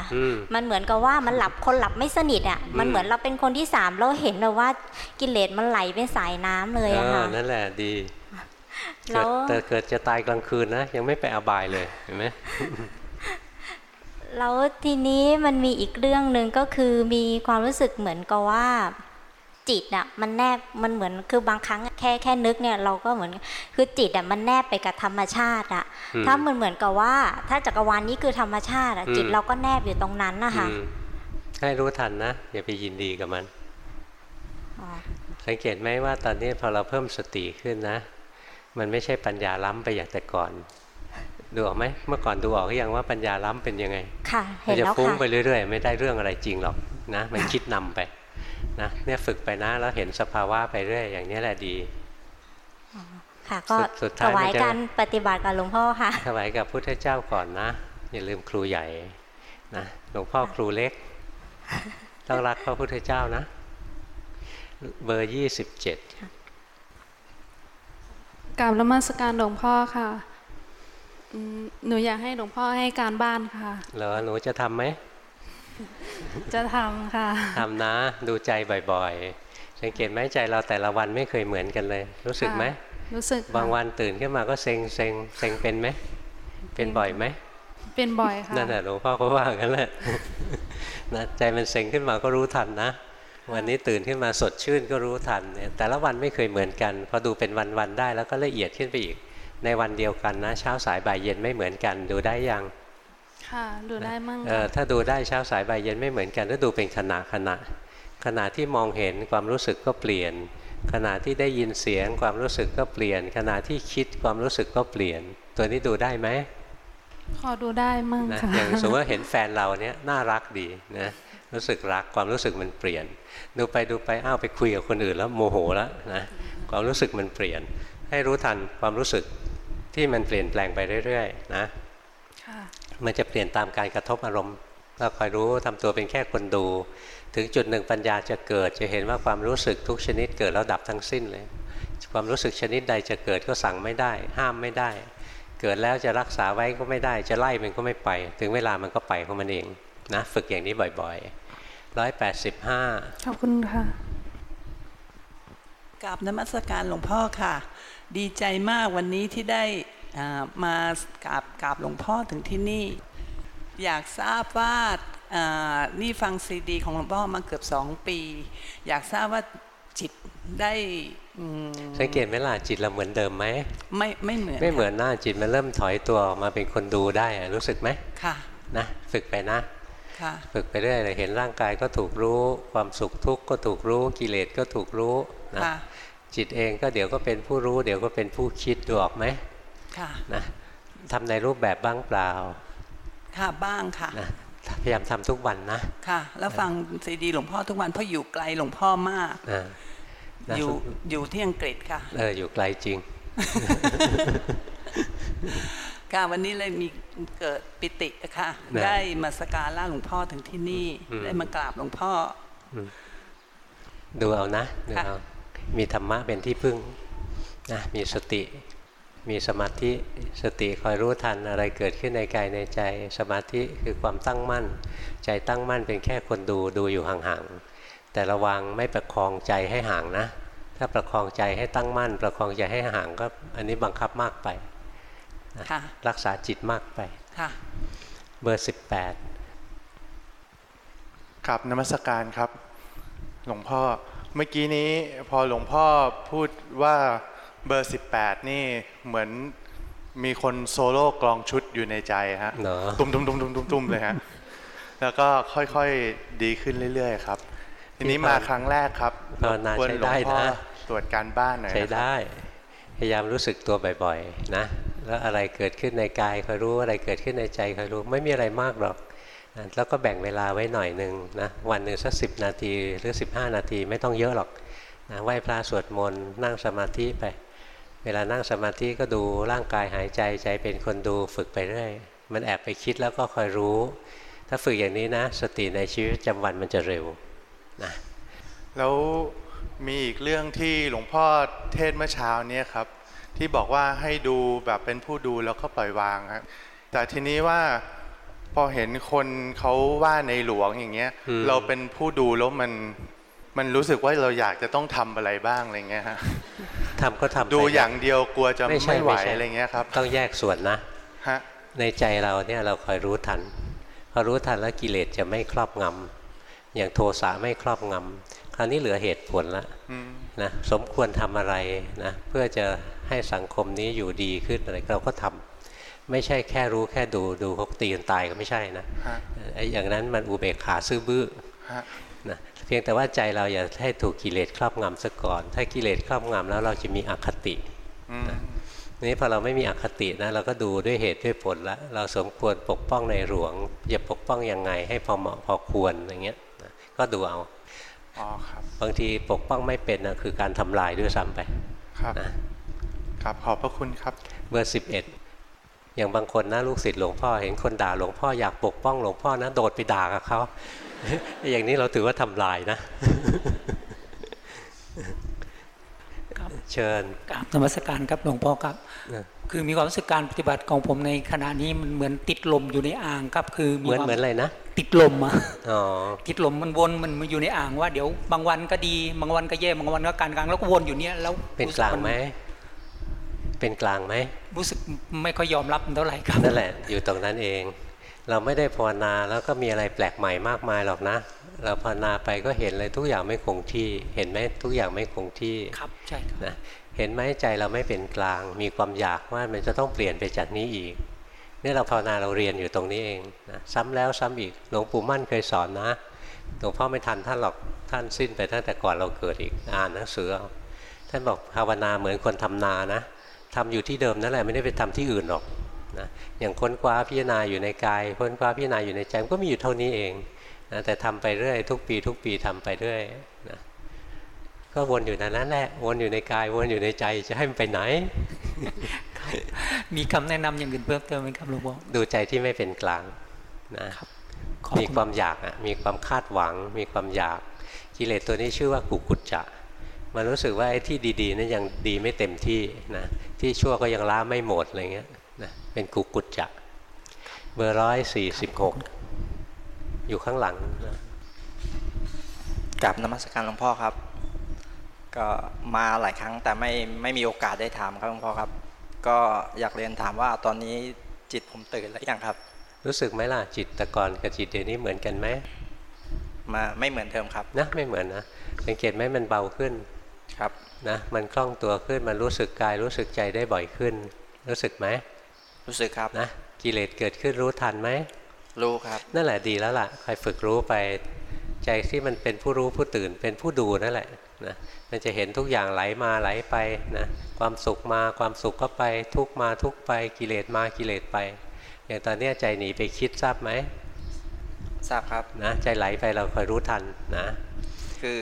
มันเหมือนกับว่ามันหลับคนหลับไม่สนิทอะมันเหมือนเราเป็นคนที่สามเราเห็นเลยว่ากิเลสมันไหลเป็นสายน้ำเลยอะค่ะนั่นแหละดีแล้วแต่เกิดจะตายกลางคืนนะยังไม่ไปอบายเลยเห็นไหมแล้วทีนี้มันมีอีกเรื่องหนึ่งก็คือมีความรู้สึกเหมือนกับว่าจิตอะมันแนบมันเหมือนคือบางครั้งแค่แค่นึกเนี่ยเราก็เหมือน คือจิตอะมันแนบไปกับธรรมชาติอะถ้ามันเหมือนกับว่า ถ้าจักรวาลนี้คือธรรมชาติอะจิตเราก็แนบอยู่ตรงนั้นนะคะให้รู้ทันนะอย่าไปยินดีกับมันสังเกตไหมว่าตอนนี้พอเราเพิ่มสติขึ้นนะ มันไม่ใช่ปัญญาล้ำไปอย่างแต่ก่อน ดูออกไหมเมื่อก่อนดูออกหรือยังว่าปัญญาล้ำเป็นยังไง ค่ะเห็นแล้วค่ะมันจะฟุ้งไปเรื่อย ๆ ไม่ได้เรื่องอะไรจริงหรอกนะ มันคิดนำไปนะเนี่ยฝึกไปนะแล้วเห็นสภาวะไปเรื่อยอย่างนี้แหละดี ค่ะ ก็ถวายการปฏิบัติกับหลวงพ่อค่ะถวายกับพุทธเจ้าก่อนนะ อย่าลืมครูใหญ่นะหลวงพ่อครูเล็ก ต้องรักพระพุทธเจ้านะ เบอร์ยี่สิบเจ็ดกราบละมัสการหลวงพ่อค่ะหนูอยากให้หลวงพ่อให้การบ้านค่ะ เหรอหนูจะทำไหม จะทำค่ะทำนะ ดูใจบ่อยๆ สังเกตไหมใจเราแต่ละวันไม่เคยเหมือนกันเลย รู้สึกไหม รู้สึกบางวันตื่นขึ้นมาก็เซ็งเซ็งเซ็งเป็นไหมเป็นบ่อยไหมเป็นบ่อยค่ะนั่นแหละหลวงพ่อก็ว่ากันแหละนะใจมันเซ็งขึ้นมาก็รู้ทันนะ วันนี้ตื่นขึ้นมาสดชื่นก็รู้ทันแต่ละวันไม่เคยเหมือนกัน พอดูเป็นวันๆได้แล้วก็ละเอียดขึ้นไปอีก ในวันเดียวกันนะ เช้าสายบ่ายเย็นไม่เหมือนกันดูได้ยังค่ะดูได้มั่งเออถ้าดูได้เช้าสายบ่ายเย็นไม่เหมือนกันถ้าดูเป็นขณะขณะขณะที่มองเห็นความรู้สึกก็เปลี่ยน ขณะที่ได้ยินเสียงความรู้สึกก็เปลี่ยน ขณะที่คิดความรู้สึกก็เปลี่ยน ตัวนี้ดูได้ไหมขอดูได้มั่งค่ะอย่างสมมติว่าเห็นแฟนเราเนี้ยน่ารักดีนะรู้สึกรักความรู้สึกมันเปลี่ยน ดูไปดูไปอ้าวไปคุยกับคนอื่นแล้วโมโหแล้วนะความรู้สึกมันเปลี่ยน ให้รู้ทันความรู้สึกที่มันเปลี่ยนแปลงไปเรื่อยๆนะมันจะเปลี่ยนตามการกระทบอารมณ์ เราคอยรู้ทำตัวเป็นแค่คนดู ถึงจุดหนึ่งปัญญาจะเกิด จะเห็นว่าความรู้สึกทุกชนิดเกิดแล้วดับทั้งสิ้นเลย ความรู้สึกชนิดใดจะเกิดก็สั่งไม่ได้ ห้ามไม่ได้ เกิดแล้วจะรักษาไว้ก็ไม่ได้ จะไล่มันก็ไม่ไป ถึงเวลามันก็ไปของมันเองนะฝึกอย่างนี้บ่อยๆร้อยแปดสิบห้าขอบคุณค่ะกราบนมัสการหลวงพ่อค่ะ ดีใจมากวันนี้ที่ได้มากราบกราบหลวงพ่อถึงที่นี่ อยากทราบว่านี่ฟังซีดี ของหลวงพ่อมาเกือบสองปี อยากทราบว่าจิตได้สังเกตไหมล่ะจิตเราเหมือนเดิมไหมไม่ไม่เหมือน ไม่เหมือนหน้าจิตมันเริ่มถอยตัวออกมาเป็นคนดูได้รู้สึกไหมค่ะนะฝึกไปนะค่ะฝึกไปเรื่อยเลยเห็นร่างกายก็ถูกรู้ ความสุขทุกข์ก็ถูกรู้กิเลสก็ถูกรู้นะจิตเองก็เดี๋ยวก็เป็นผู้รู้ เดี๋ยวก็เป็นผู้คิดดูออกไหมนะทำในรูปแบบบ้างเปล่า ค่ะบ้างค่ะนะพยายามทำทุกวันนะค่ะ แล้วฟังซีดีหลวงพ่อทุกวันเพราะอยู่ไกลหลวงพ่อมากอยู่อยู่ที่อังกฤษค่ะเอออยู่ไกลจริงค่ะวันนี้เลยมีเกิดปิติค่ะ ได้มาสการล่าหลวงพ่อถึงที่นี่ได้มากราบหลวงพ่อดูเอานะดูเอามีธรรมะเป็นที่พึ่งนะมีสติ มีสมาธิสติคอยรู้ทันอะไรเกิดขึ้นในกายในใจ สมาธิคือความตั้งมั่น ใจตั้งมั่นเป็นแค่คนดูดูอยู่ห่างๆแต่ระวังไม่ประคองใจให้ห่างนะ ถ้าประคองใจให้ตั้งมั่น ประคองใจให้ห่างก็อันนี้บังคับมากไปรักษาจิตมากไปเบอร์สิบแปดครับนมัสการครับ หลวงพ่อเมื่อกี้นี้พอหลวงพ่อพูดว่า เบอร์สิบแปดนี่เหมือนมีคนโซโล่กลองชุดอยู่ในใจฮะตุ้มตุ้มตุ้มตุ้มตุ้มตุ้มเลยฮะแล้วก็ค่อยๆดีขึ้นเรื่อยๆครับทีนี้มาครั้งแรกครับควรหลวงพ่อตรวจการบ้านหน่อยใช้ได้ พยายามรู้สึกตัวบ่อยๆนะแล้วอะไรเกิดขึ้นในกายคอยรู้อะไรเกิดขึ้นในใจคอยรู้ไม่มีอะไรมากหรอกแล้วก็แบ่งเวลาไว้หน่อยหนึ่งนะวันหนึ่งสักสินาทีหรือ 15 นาทีไม่ต้องเยอะหรอกนะไหว้พระสวดมนต์นั่งสมาธิไป เวลานั่งสมาธิก็ดูร่างกายหายใจใจเป็นคนดูฝึกไปเรื่อยมันแอบไปคิดแล้วก็คอยรู้ ถ้าฝึกอย่างนี้นะ สติในชีวิตประจำวันมันจะเร็วนะแล้วมีอีกเรื่องที่หลวงพ่อเทศเมื่อเช้านี้ครับ ที่บอกว่าให้ดูแบบเป็นผู้ดูแล้วก็ปล่อยวางครับแต่ทีนี้ว่าพอเห็นคนเขาว่าในหลวงอย่างเงี้ย เราเป็นผู้ดูแล้วมัน มันรู้สึกว่าเราอยากจะต้องทำอะไรบ้างอะไรเงี้ยฮะทำก็ทำดูอย่างเดียวกลัวจะไม่ไหวอะไรเงี้ยครับ ต้องแยกส่วนนะฮะในใจเราเนี่ยเราคอยรู้ทันพอรู้ทันแล้วกิเลสจะไม่ครอบงำอย่างโทสะไม่ครอบงำคราวนี้เหลือเหตุผลละนะสมควรทำอะไรนะเพื่อจะให้สังคมนี้อยู่ดีขึ้นอะไรเราก็ทำไม่ใช่แค่รู้แค่ดูดูเขาตีกันตายก็ไม่ใช่นะไอ้อย่างนั้นมันอุเบกขาซื่อบื้อนะ เพียงแต่ว่าใจเราอย่าให้ถูกกิเลสครอบงำซะก่อน ถ้ากิเลสครอบงำแล้วเราจะมีอคตินะนี้พอเราไม่มีอคตินะเราก็ดูด้วยเหตุด้วยผลแล้วเราสมควรปกป้องในหลวงจะปกป้องยังไงให้พอเหมาะพอควรอย่างเงี้ยก็ดูเอาอ๋อครับบางทีปกป้องไม่เป็นนะคือการทำลายด้วยซ้ำไปครับนะครับขอบพระคุณครับเบอร์สิบเอ็ด อย่างบางคนนะลูกศิษย์หลวงพ่อเห็นคนด่าหลวงพ่ออยากปกป้องหลวงพ่อนะโดดไปด่ากับเขาอย่างนี้เราถือว่าทำลายนะเชิญกราบนมัสการครับหลวงพ่อครับคือมีความรู้สึกการปฏิบัติของผมในขณะนี้มันเหมือนติดลมอยู่ในอ่างครับ คือเหมือนเหมือนอะไรนะติดลมอะติดลมมันวนมันมาอยู่ในอ่างว่าเดี๋ยวบางวันก็ดี บางวันก็แย่บางวันก็การกลางแล้วก็วนอยู่เนี้ยแล้วเป็นกลางไหม เป็นกลางไหมรู้สึกไม่ค่อยยอมรับเท่าไหร่ครับนั่นแหละอยู่ตรงนั้นเอง เราไม่ได้ภาวนาแล้วก็มีอะไรแปลกใหม่มากมายหรอกนะ เราภาวนาไปก็เห็นเลยทุกอย่างไม่คงที่ เห็นไหมทุกอย่างไม่คงที่ครับใช่นะเห็นไหมใจเราไม่เป็นกลาง มีความอยากว่ามันจะต้องเปลี่ยนไปจากนี้อีกนี่เราภาวนาเราเรียนอยู่ตรงนี้เองนะซ้ำแล้วซ้ำอีกหลวงปู่มั่นเคยสอนนะหลวงพ่อไม่ทันท่านหรอกท่านสิ้นไปตั้งแต่ก่อนเราเกิดอีกอ่านหนังสือเอาท่านบอกภาวนาเหมือนคนทำนานะ ทำอยู่ที่เดิมนั่นแหละไม่ได้ไปทำที่อื่นหรอกนะอย่างค้นคว้าพิจารณาอยู่ในกาย ค้นคว้าพิจารณาอยู่ในใจมันก็มีอยู่เท่านี้เองนะแต่ทำไปเรื่อย ทุกปี ทุกปีทำไปเรื่อยนะก็วนอยู่นั้นแหละวนอยู่ในกายวนอยู่ในใจจะให้มันไปไหน มีคำแนะนำอย่างอื่นเพิ่มเติมไหมครับหลวงพ่อดูใจที่ไม่เป็นกลางนะมีความอยากอะมีความคาดหวัง มีความอยากกิเลสตัวนี้ชื่อว่ากุกุจจะมันรู้สึกว่าไอ้ที่ดีๆนั้นยังดีไม่เต็มที่นะ ที่ชั่วก็ยังล้าไม่หมดอะไรเงี้ยนะเป็นกุกุจจะเบอร์ร้อยสี่สิบหกอยู่ข้างหลังกับนมัสการหลวงพ่อครับ ก็มาหลายครั้งแต่ไม่ไม่มีโอกาสได้ถามครับหลวงพ่อครับ ก็อยากเรียนถามว่าตอนนี้จิตผมตื่นแล้วยังครับ รู้สึกไหมล่ะจิตแต่ก่อนกับจิตเดี๋ยวนี้เหมือนกันไหมมาไม่เหมือนเดิมครับนะไม่เหมือนนะสังเกตไหมมันเบาขึ้น ครับนะมันคล่องตัวขึ้นมันรู้สึกกายรู้สึกใจได้บ่อยขึ้น รู้สึกไหมรู้สึกครับนะกิเลสเกิดขึ้นรู้ทันไหมรู้ครับ นั่นแหละดีแล้วล่ะคอยฝึกรู้ไป ใจที่มันเป็นผู้รู้ผู้ตื่นเป็นผู้ดูนั่นแหละนะมันจะเห็นทุกอย่างไหลมาไหลไปนะความสุขมาความสุขก็ไป ทุกมาทุกไปกิเลสมากิเลสไปอย่างตอนนี้ใจหนีไปคิดทราบไหมทราบครับนะใจไหลไปเราคอยรู้ทันนะ คือ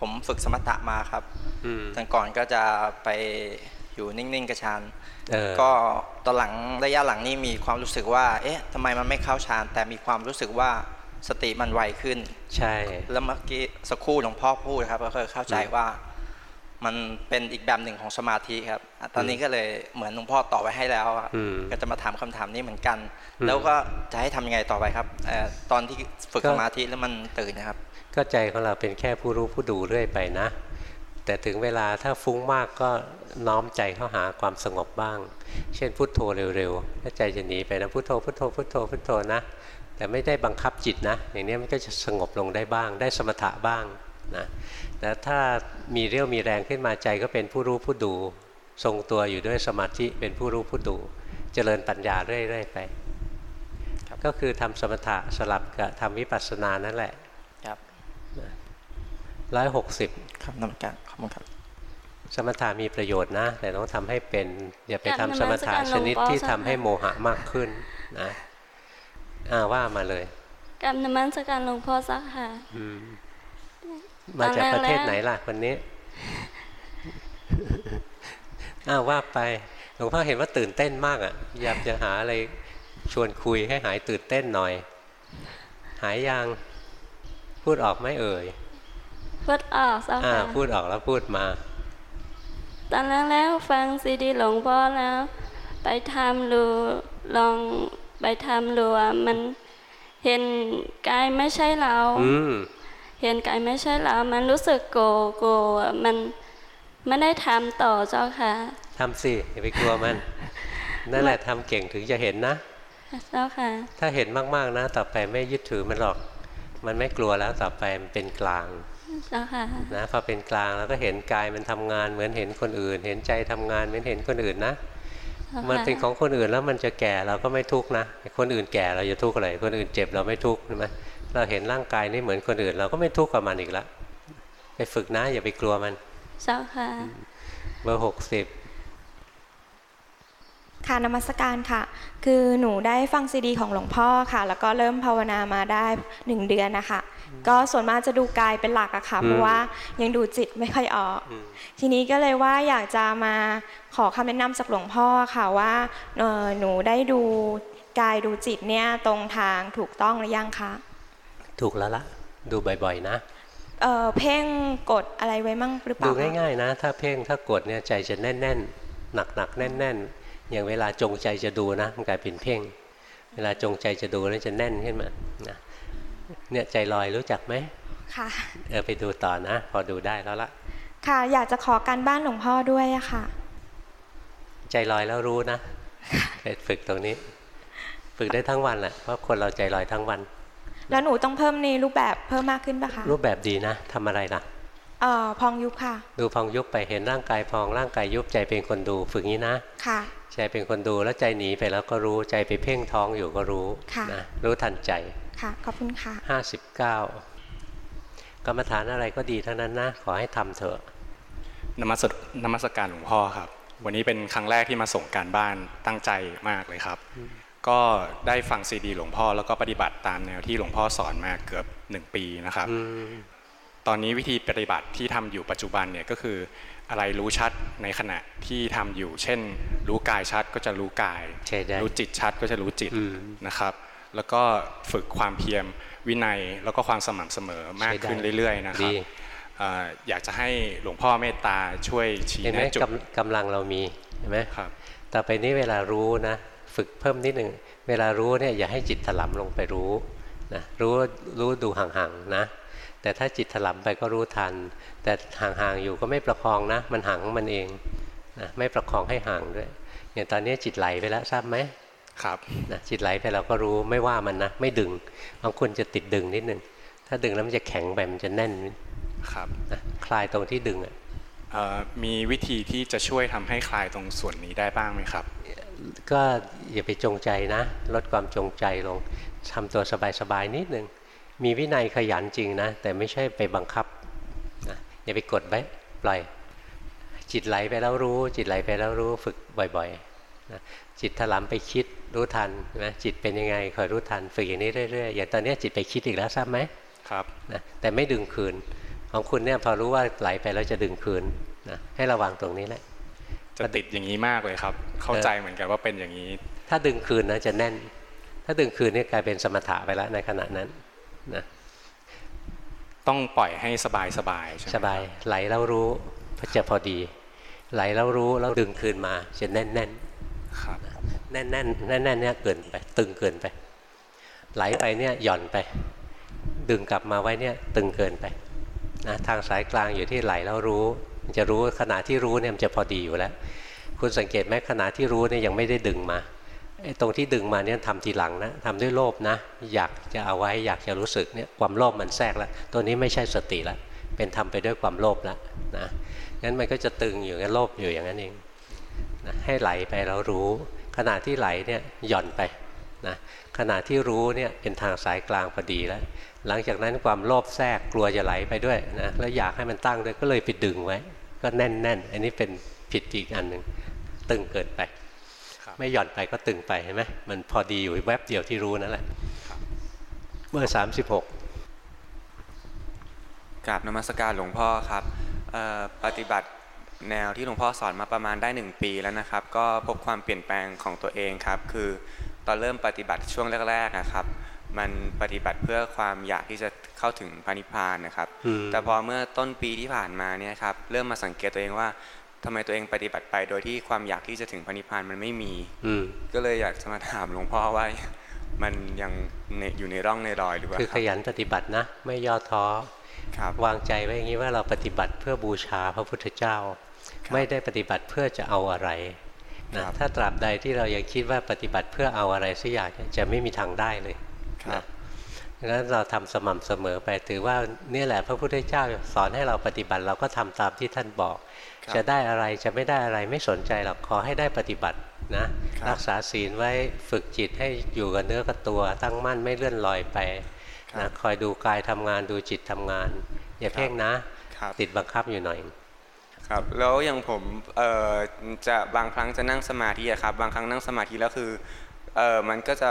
ผมฝึกสมถะมาครับแต่ก่อนก็จะไปอยู่นิ่งๆกระชานก็ตอนหลังระยะหลังนี่มีความรู้สึกว่า เอ๊ะทำไมมันไม่เข้าฌาน แต่มีความรู้สึกว่าสติมันไวขึ้น ใช่ แล้วเมื่อกี้สักครู่หลวงพ่อพูดครับ ก็เคยเข้าใจว่ามันเป็นอีกแบบหนึ่งของสมาธิครับ ตอนนี้ก็เลยเหมือนหลวงพ่อตอบไว้ให้แล้วก็จะมาถามคำถามนี้เหมือนกัน แล้วก็จะให้ทำยังไงต่อไปครับ ตอนที่ฝึกสมาธิแล้วมันตื่นนะครับ ก็ใจของเราเป็นแค่ผู้รู้ผู้ดูเรื่อยไปนะ แต่ถึงเวลาถ้าฟุ้งมากก็น้อมใจเข้าหาความสงบบ้าง เช่นพุทโธเร็วๆถ้าใจจะหนีไปนะพุทโธพุทโธพุทโธพุทโธนะ แต่ไม่ได้บังคับจิตนะ อย่างนี้มันก็จะสงบลงได้บ้าง ได้สมถะบ้างนะแต่ถ้ามีเรี่ยวมีแรงขึ้นมาใจก็เป็นผู้รู้ผู้ดู ทรงตัวอยู่ด้วยสมาธิเป็นผู้รู้ผู้ดูเจริญปัญญาเรื่อยๆไปก็คือทำสมถะสลับกับทำวิปัสสนานั่นแหละ ร้อยหกสิบครับน้ำการขอบคุณครับ สมถะมีประโยชน์นะ แต่ต้องทำให้เป็น อย่าไปทำสมถะชนิดที่ทำให้โมหะมากขึ้นนะอ่าว่ามาเลยกับนมัสการหลวงพ่อสักค่ะมาจากประเทศไหนล่ะคนนี้อ้าวว่าไปหลวงพ่อเห็นว่าตื่นเต้นมากอะอยากจะหาอะไรชวนคุยให้หายตื่นเต้นหน่อย หายยังพูดออกไหมเอ่ย พูดออกสักค่ะพูดออกแล้วพูดมา ตอนแรกแล้วฟังซีดีหลวงพ่อแล้ว ไปทำดูลองไปทำหรือว่ามันเห็นกายไม่ใช่เราเห็นกายไม่ใช่เรา มันรู้สึกโกรธโกรธมันไม่ได้ทำต่อเจ้าค่ะทำสิอย่าไปกลัวมัน นั่นแหละทำเก่งถึงจะเห็นนะเจ้าค่ะ ถ้าเห็นมากๆนะ ต่อไปไม่ยึดถือมันหรอก มันไม่กลัวแล้วต่อไปมันเป็นกลางเจ้าค่ะ นะพอเป็นกลางแล้วก็เห็นกายมันทำงาน เหมือนเห็นคนอื่น เห็นใจทำงานเหมือนเห็นคนอื่นนะมันเป็นของคนอื่นแล้วมันจะแก่เราก็ไม่ทุกข์นะคนอื่นแก่เราจะทุกข์อะไรคนอื่นเจ็บเราไม่ทุกข์ใช่ไหมเราเห็นร่างกายนี่เหมือนคนอื่น เราก็ไม่ทุกข์กับมันอีกแล้วไปฝึกนะ อย่าไปกลัวมันเจ้าค่ะเบอร์หกสิบค่ะนมัสการค่ะ คือหนูได้ฟังซีดี ของหลวงพ่อค่ะ แล้วก็เริ่มภาวนามาได้หนึ่งเดือนนะคะ ก็ส่วนมากจะดูกายเป็นหลักอะค่ะเพราะว่ายังดูจิตไม่ค่อยออก ทีนี้ก็เลยว่าอยากจะมาขอคำแนะนำจากหลวงพ่อค่ะว่าหนูได้ดูกายดูจิตเนี่ยตรงทางถูกต้องหรือยังคะถูกแล้วละดูบ่อยๆนะเออเพ่งกดอะไรไว้มั่งหรือเปล่าดูง่ายๆนะ ถ้าเพ่งถ้ากดเนี่ยใจจะแน่นๆหนักๆแน่นๆ อย่างเวลาจงใจจะดูนะมันกลายเป็นเพ่ง เวลาจงใจจะดูแล้วจะแน่นขึ้นมานะ เนี่ยใจลอยรู้จักไหมค่ะเออไปดูต่อนะ พอดูได้แล้วละค่ะ อยากจะขอการบ้านหลวงพ่อด้วยอะค่ะ ใจลอยแล้วรู้นะไปฝึกตรงนี้ ฝึกได้ทั้งวันแหละเพราะคนเราใจลอยทั้งวัน แล้วหนูต้องเพิ่มในรูปแบบเพิ่มมากขึ้นปะคะรูปแบบดีนะทำอะไรล่ะเอ่อพองยุบค่ะ ดูพองยุบไปเห็นร่างกายพองร่างกายยุบใจเป็นคนดูฝึกงี้นะค่ะใจเป็นคนดูแล้วใจหนีไปแล้วก็รู้ใจไปเพ่งท้องอยู่ก็รู้ค่ะนะรู้ทันใจ ค่ะ ขอบคุณค่ะห้าสิบเก้ากรรมฐานอะไรก็ดีทั้งนั้นนะ ขอให้ทำเถอะนมัสนมัสการหลวงพ่อครับ วันนี้เป็นครั้งแรกที่มาส่งการบ้านตั้งใจมากเลยครับ ก็ได้ฟังซีดีหลวงพ่อแล้วก็ปฏิบัติตามแนวที่หลวงพ่อสอนมาเกือบหนึ่งปีนะครับ ตอนนี้วิธีปฏิบัติที่ทำอยู่ปัจจุบันเนี่ยก็คืออะไรรู้ชัดในขณะที่ทำอยู่ เช่น รู้กายชัดก็จะรู้กาย รู้จิตชัดก็จะรู้จิตนะครับ แล้วก็ฝึกความเพียรวินัยแล้วก็ความสม่ำเสมอมากขึ้นเรื่อยๆนะครับอยากจะให้หลวงพ่อเมตตาช่วยชี้เห็นไหมแนะจุดกำกำลังเรามีเห็นไหมครับต่อไปนี้เวลารู้นะฝึกเพิ่มนิดหนึ่งเวลารู้เนี่ยอย่าให้จิตถลำลงไปรู้นะรู้รู้ดูห่างๆนะ แต่ถ้าจิตถลำไปก็รู้ทัน แต่ห่างๆอยู่ก็ไม่ประคองนะ มันห่างของมันเองนะไม่ประคองให้ห่างด้วยอย่างตอนนี้จิตไหลไปแล้วทราบไหม ครับนะจิตไหลไปเราก็รู้ไม่ว่ามันนะไม่ดึงบางคนจะติดดึงนิดนึงถ้าดึงแล้วมันจะแข็งไปมันจะแน่นครับนะคลายตรงที่ดึงอะเอ่อมีวิธีที่จะช่วยทำให้คลายตรงส่วนนี้ได้บ้างไหมครับ ก็อย่าไปจงใจนะ ลดความจงใจลงทำตัวสบายๆนิดนึงมีวินัยขยันจริงนะ แต่ไม่ใช่ไปบังคับนะอย่าไปกดไว้ปล่อย จิตไหลไปแล้วรู้ จิตไหลไปแล้วรู้ฝึกบ่อยๆนะ จิตถลำไปคิดรู้ทันนะจิตเป็นยังไงคอยรู้ทันฝึกอย่างนี้เรื่อยๆอย่างตอนนี้จิตไปคิดอีกแล้วทราบไหมครับนะแต่ไม่ดึงคืน ของคุณเนี่ยพอรู้ว่าไหลไปแล้วจะดึงคืนนะให้ระวังตรงนี้แหละจะติดอย่างนี้มากเลยครับ เข้าใจเหมือนกันว่าเป็นอย่างนี้ ถ้าดึงคืนนะจะแน่น ถ้าดึงคืนนี่กลายเป็นสมถะไปแล้วในขณะนั้นนะต้องปล่อยให้สบายสบายใช่ไหมสบายไหลแล้วรู้จะพอดี ไหลแล้วรู้แล้วดึงคืนมาจะแน่นแน่นครับ แน่นแน่นแน่นแน่นเนี่ยเกินไป ตึงเกินไป ไหลไปเนี่ยหย่อนไป ดึงกลับมาไว้เนี่ยตึงเกินไปนะทางสายกลางอยู่ที่ไหลแล้วรู้ มันจะรู้ขณะที่รู้เนี่ยมันจะพอดีอยู่แล้ว คุณสังเกตไหมขณะที่รู้เนี่ยยังไม่ได้ดึงมาไอ้ตรงที่ดึงมาเนี่ยทำทีหลังนะทำด้วยโลภนะ อยากจะเอาไว้อยากจะรู้สึกเนี่ยความโลภมันแทรกแล้ว ตัวนี้ไม่ใช่สติและเป็นทำไปด้วยความโลภแล้วนะงั้นมันก็จะตึงอยู่งั้นโลภอยู่อย่างนั้นเองนะให้ไหลไปแล้วรู้ ขณะที่ไหลเนี่ยหย่อนไปนะขณะที่รู้เนี่ยเป็นทางสายกลางพอดีแล้ว หลังจากนั้นความโลภแทรกกลัวจะไหลไปด้วยนะแล้วอยากให้มันตั้งด้วยก็เลยไปดึงไว้ ก็แน่นแน่นอันนี้เป็นผิดอีกอันหนึ่งตึงเกินไป ไม่หย่อนไปก็ตึงไปเห็นไหมมันพอดีอยู่แวบเดียวที่รู้นั่นแหละเมื่อสามสิบหกกราบนมัสการหลวงพ่อครับเอ่อปฏิบัติ แนวที่หลวงพ่อสอนมาประมาณได้หนึ่งปีแล้วนะครับ ก็พบความเปลี่ยนแปลงของตัวเองครับ คือตอนเริ่มปฏิบัติช่วงแรกๆนะครับ มันปฏิบัติเพื่อความอยากที่จะเข้าถึงพระนิพพานนะครับอืมแต่พอเมื่อต้นปีที่ผ่านมาเนี่ยครับเริ่มมาสังเกตตัวเองว่าทำไมตัวเองปฏิบัติไปโดยที่ความอยากที่จะถึงพระนิพพานมันไม่มีอืมก็เลยอยากจะมาถามหลวงพ่อว่ามันยังในอยู่ในร่องในรอยหรือเปล่าคือขยันปฏิบัตินะ ไม่ย่อท้อครับวางใจไว้อย่างนี้ว่าเราปฏิบัติเพื่อบูชาพระพุทธเจ้า ไม่ได้ปฏิบัติเพื่อจะเอาอะไรนะถ้าตราบใดที่เรายังคิดว่าปฏิบัติเพื่อเอาอะไรสักอย่างเนี่ยจะไม่มีทางได้เลยครับดังนั้นเราทำสม่ำเสมอไปถือว่านี่แหละพระพุทธเจ้าสอนให้เราปฏิบัติเราก็ทำตามที่ท่านบอกครับจะได้อะไรจะไม่ได้อะไรไม่สนใจหรอกขอให้ได้ปฏิบัตินะรักษาศีลไว้ฝึกจิตให้อยู่กับเนื้อกับตัว ตั้งมั่นไม่เลื่อนลอยไปนะคอยดูกายทำงานดูจิตทำงาน อย่าเพ่งนะ ติดบังคับอยู่หน่อย ครับแล้วอย่างผมเอ่อจะบางครั้งจะนั่งสมาธิอะครับ บางครั้งนั่งสมาธิแล้วคือเอ่อมันก็จะ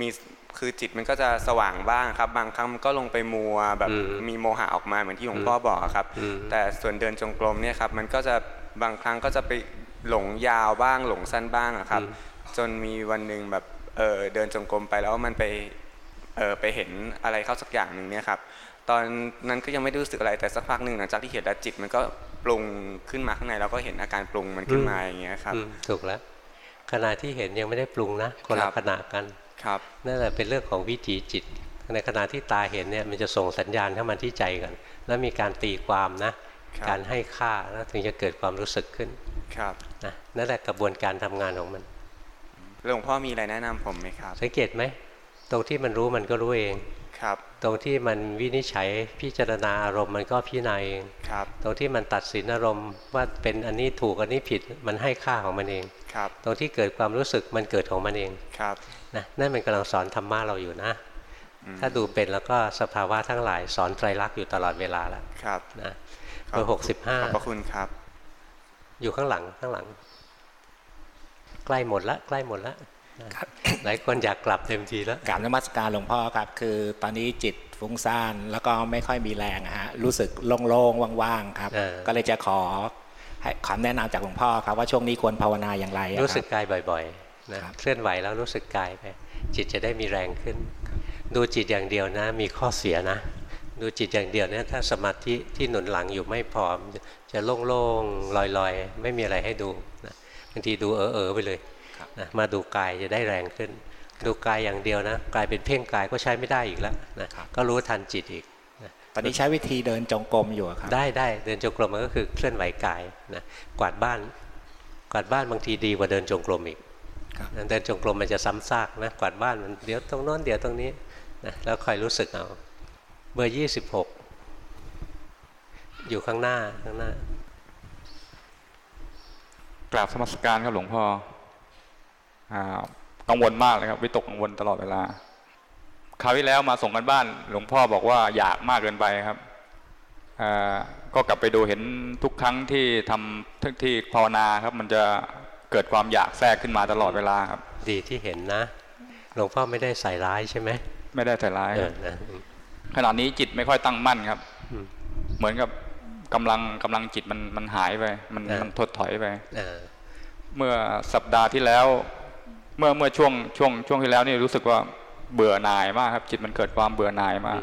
มีคือจิตมันก็จะสว่างบ้างครับ บางครั้งมันก็ลงไปมัวแบบมีโมหะออกมาเหมือนที่หลวงพ่อบอกอะครับ แต่ส่วนเดินจงกรมเนี่ยครับมันก็จะบางครั้งก็จะไปหลงยาวบ้างหลงสั้นบ้างอะครับ จนมีวันหนึ่งแบบเออเดินจงกรมไปแล้วมันไปเออไปเห็นอะไรเข้าสักอย่างหนึ่งเนี่ยครับตอนนั้นก็ยังไม่ได้รู้สึกอะไรแต่สักพักหนึ่งหลังจากที่เห็นแล้วจิตมันก็ ปรุงขึ้นมาข้างในเราก็เห็นอาการปรุงมันขึ้นมาอย่างเงี้ยครับอืมถูกแล้วขณะที่เห็นยังไม่ได้ปรุงนะคนละขณะกันครับนั่นแหละเป็นเรื่องของวิถีจิต ในขณะที่ตาเห็นเนี่ยมันจะส่งสัญญาณเข้ามาที่ใจก่อนแล้วมีการตีความนะ การให้ค่าแล้วถึงจะเกิดความรู้สึกขึ้นครับนะนั่นแหละกระบวนการทำงานของมันหลวงพ่อมีอะไรแนะนำผมไหมครับ สังเกตไหมตรงที่มันรู้มันก็รู้เอง ครับตรงที่มันวินิจฉัยพิจารณาอารมณ์มันก็พิจารณาเองครับตรงที่มันตัดสินอารมณ์ว่าเป็นอันนี้ถูกอันนี้ผิดมันให้ค่าของมันเองครับตรงที่เกิดความรู้สึกมันเกิดของมันเองครับนะนั่นมันกำลังสอนธรรมะเราอยู่นะ ถ้าดูเป็นแล้วก็สภาวะทั้งหลายสอนไตรลักษณ์อยู่ตลอดเวลาแล้วครับนะเบอร์หกสิบห้าขอบพระคุณครับ อยู่ข้างหลังข้างหลัง ใกล้หมดละใกล้หมดละ หลายคนอยากกลับเต็มทีแล้วกราบนมัสการหลวงพ่อครับ คือตอนนี้จิตฟุ้งซ่าน แล้วก็ไม่ค่อยมีแรงอะฮะรู้สึกโล่งๆว่างๆครับ ก็เลยจะขอให้คำแนะนำจากหลวงพ่อครับว่าช่วงนี้ควรภาวนาอย่างไรอะคบรู้สึกกายบ่อยๆนะเคลื่อนไหวแล้วรู้สึกกายไปจิตจะได้มีแรงขึ้น ดูจิตอย่างเดียวนะ มีข้อเสียนะ ดูจิตอย่างเดียวเนี่ยถ้าสมาธิที่หนุนหลังอยู่ไม่พอมนจะโล่งๆลอยๆ ไม่มีอะไรให้ดูนะบางทีดูเออๆไปเลย นะมาดูกายจะได้แรงขึ้น ดูกายอย่างเดียวนะกลายเป็นเพ่งกายก็ใช้ไม่ได้อีกแล้วนะก็รู้ทันจิตอีกตอนนี้ใช้วิธีเดินจงกรมอยู่อะครับได้ได้เดินจงกรมมันก็คือเคลื่อนไหวกายนะกวาดบ้าน กวาดบ้านบางทีดีกว่าเดินจงกรมอีกเดินจงกรมมันจะซ้ำซากนะกวาดบ้านมันเดี๋ยวตรงโน้นเดี๋ยวตรงนี้นะแล้วคอยรู้สึกเอาเบอร์ยี่สิบหกอยู่ข้างหน้าข้างหน้ากราบสมัสการครับหลวงพ่ออ่า กังวลมากเลยครับวิตกกังวลตลอดเวลาคราวที่แล้วมาส่งกันบ้าน หลวงพ่อบอกว่าอยากมากเกินไปครับอ่าก็กลับไปดูเห็นทุกครั้งที่ทำทุกที่ภาวนาครับ มันจะเกิดความอยากแทรกขึ้นมาตลอดเวลาครับ ดีที่เห็นนะ หลวงพ่อไม่ได้ใส่ร้ายใช่ไหมไม่ได้ใส่ร้ายเอคอรับนะขณะนี้จิตไม่ค่อยตั้งมั่นครับอืมเหมือนกับกำลังกำลังจิตมันมันหายไป มันเออมันถดถอยไปเออเมื่อสัปดาห์ที่แล้ว เมื่อเมื่อช่วงช่วงช่วงที่แล้วนี่รู้สึกว่าเบื่อหน่ายมากครับ จิตมันเกิดความเบื่อหน่ายมาก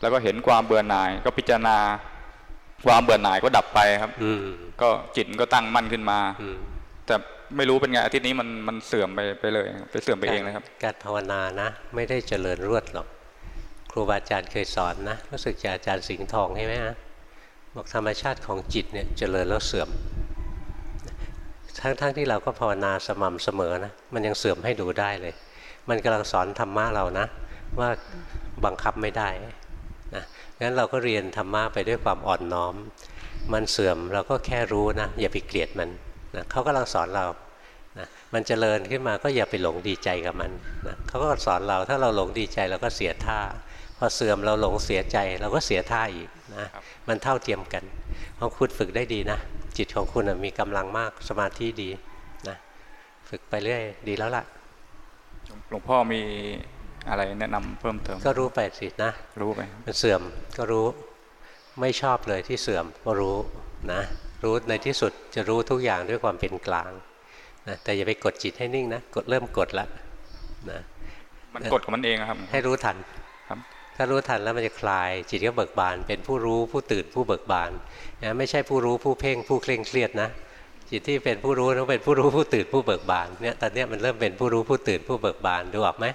แล้วก็เห็นความเบื่อหน่าย ก็พิจารณา ความเบื่อหน่ายก็ดับไปครับ อืมก็จิตมันก็ตั้งมั่นขึ้นมา อืมแต่ไม่รู้เป็นไงอาทิตย์นี้มันมันเสื่อมไปไปเลย ไปเสื่อมไปเองเลยครับ การภาวนานะ ไม่ได้เจริญรวดหรอก ครูบาอาจารย์เคยสอนนะรู้สึกจะอาจารย์สิงห์ทองใช่ไหมฮะบอกธรรมชาติของจิตเนี่ยเจริญแล้วเสื่อม ทั้งๆทที่เราก็ภาวนาสม่ำเสมอนะมันยังเสื่อมให้ดูได้เลย มันกำลังสอนธรรมะเรานะ ว่าบังคับไม่ได้นะงั้นเราก็เรียนธรรมะไปด้วยความอ่อนน้อม มันเสื่อมเราก็แค่รู้นะอย่าไปเกลียดมันนะเขากำลังสอนเรานะมันจเจริญขึ้นมาก็อย่าไปหลงดีใจกับมันนะเขาก็สอนเราถ้าเราหลงดีใจเราก็เสียท่า พอเสื่อมเราหลงเสียใจเราก็เสียท่าอีกนะมันเท่าเทียมกันของคุณฝึกได้ดีนะ จิตของคุณนะมีกำลังมากสมาธิดีนะฝึกไปเรื่อยดีแล้วล่ะหลวงพ่อมีอะไรแนะนำเพิ่มเติม ก็รู้ไปสินะรู้ไปมันเสื่อมก็รู้ไม่ชอบเลยที่เสื่อมก็รู้นะรู้ในที่สุดจะรู้ทุกอย่างด้วยความเป็นกลางนะแต่อย่าไปกดจิตให้นิ่งนะกดเริ่มกดละนะมันกดของมันเองอะครับ ให้รู้ทันครับ ถ้ารู้ทันแล้วมันจะคลาย จิตก็เบิกบาน เป็นผู้รู้ผู้ตื่นผู้เบิกบานนะไม่ใช่ผู้รู้ผู้เพ่งผู้เคร่งเครียดนะจิตที่เป็นผู้รู้ต้องเป็นผู้รู้ผู้ตื่นผู้เบิกบานเนี่ยตอนนี้มันเริ่มเป็นผู้รู้ผู้ตื่นผู้เบิกบานดูออกไหม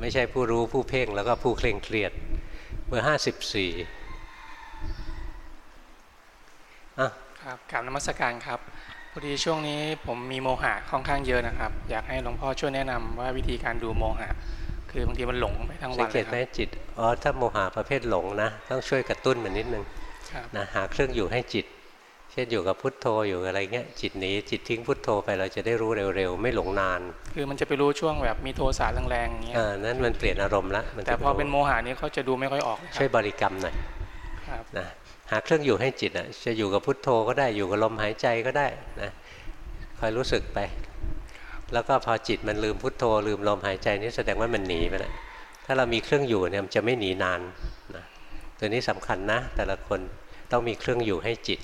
ไม่ใช่ผู้รู้ผู้เพ่งแล้วก็ผู้เคร่งเครียดเบอร์ห้าสิบสี่ครับกราบนมัสการครับพอดีช่วงนี้ผมมีโมหะค่อนข้างเยอะนะครับ อยากให้หลวงพ่อช่วยแนะนำว่าวิธีการดูโมหะ คือบางทีมันหลงไปทั้งวันสังเกตไหมจิตอ๋อถ้าโมหะประเภทหลงนะ ต้องช่วยกระตุ้นมันนิดนึงนะหาเครื่องอยู่ให้จิต เช่นอยู่กับพุทโธอยู่อะไรเงี้ยจิตหนีจิตทิ้งพุทโธไปเราจะได้รู้เร็วๆ ไม่หลงนาน คือมันจะไปรู้ช่วงแบบมีโทสะแรงๆเงี้ยอ่านั้นมันเปลี่ยนอารมณ์ละแต่พอเป็นโมหะนี้เขาจะดูไม่ค่อยออกช่วยบริกรรมหน่อยนะหาเครื่องอยู่ให้จิตอะจะอยู่กับพุทโธก็ได้อยู่กับลมหายใจก็ได้นะคอยรู้สึกไป แล้วก็พอจิตมันลืมพุทโธลืมลมหายใจนี่แสดงว่ามันหนีไปแล้วถ้าเรามีเครื่องอยู่เนี่ยมันจะไม่หนีนานนะตัวนี้สำคัญนะ แต่ละคนต้องมีเครื่องอยู่ให้จิต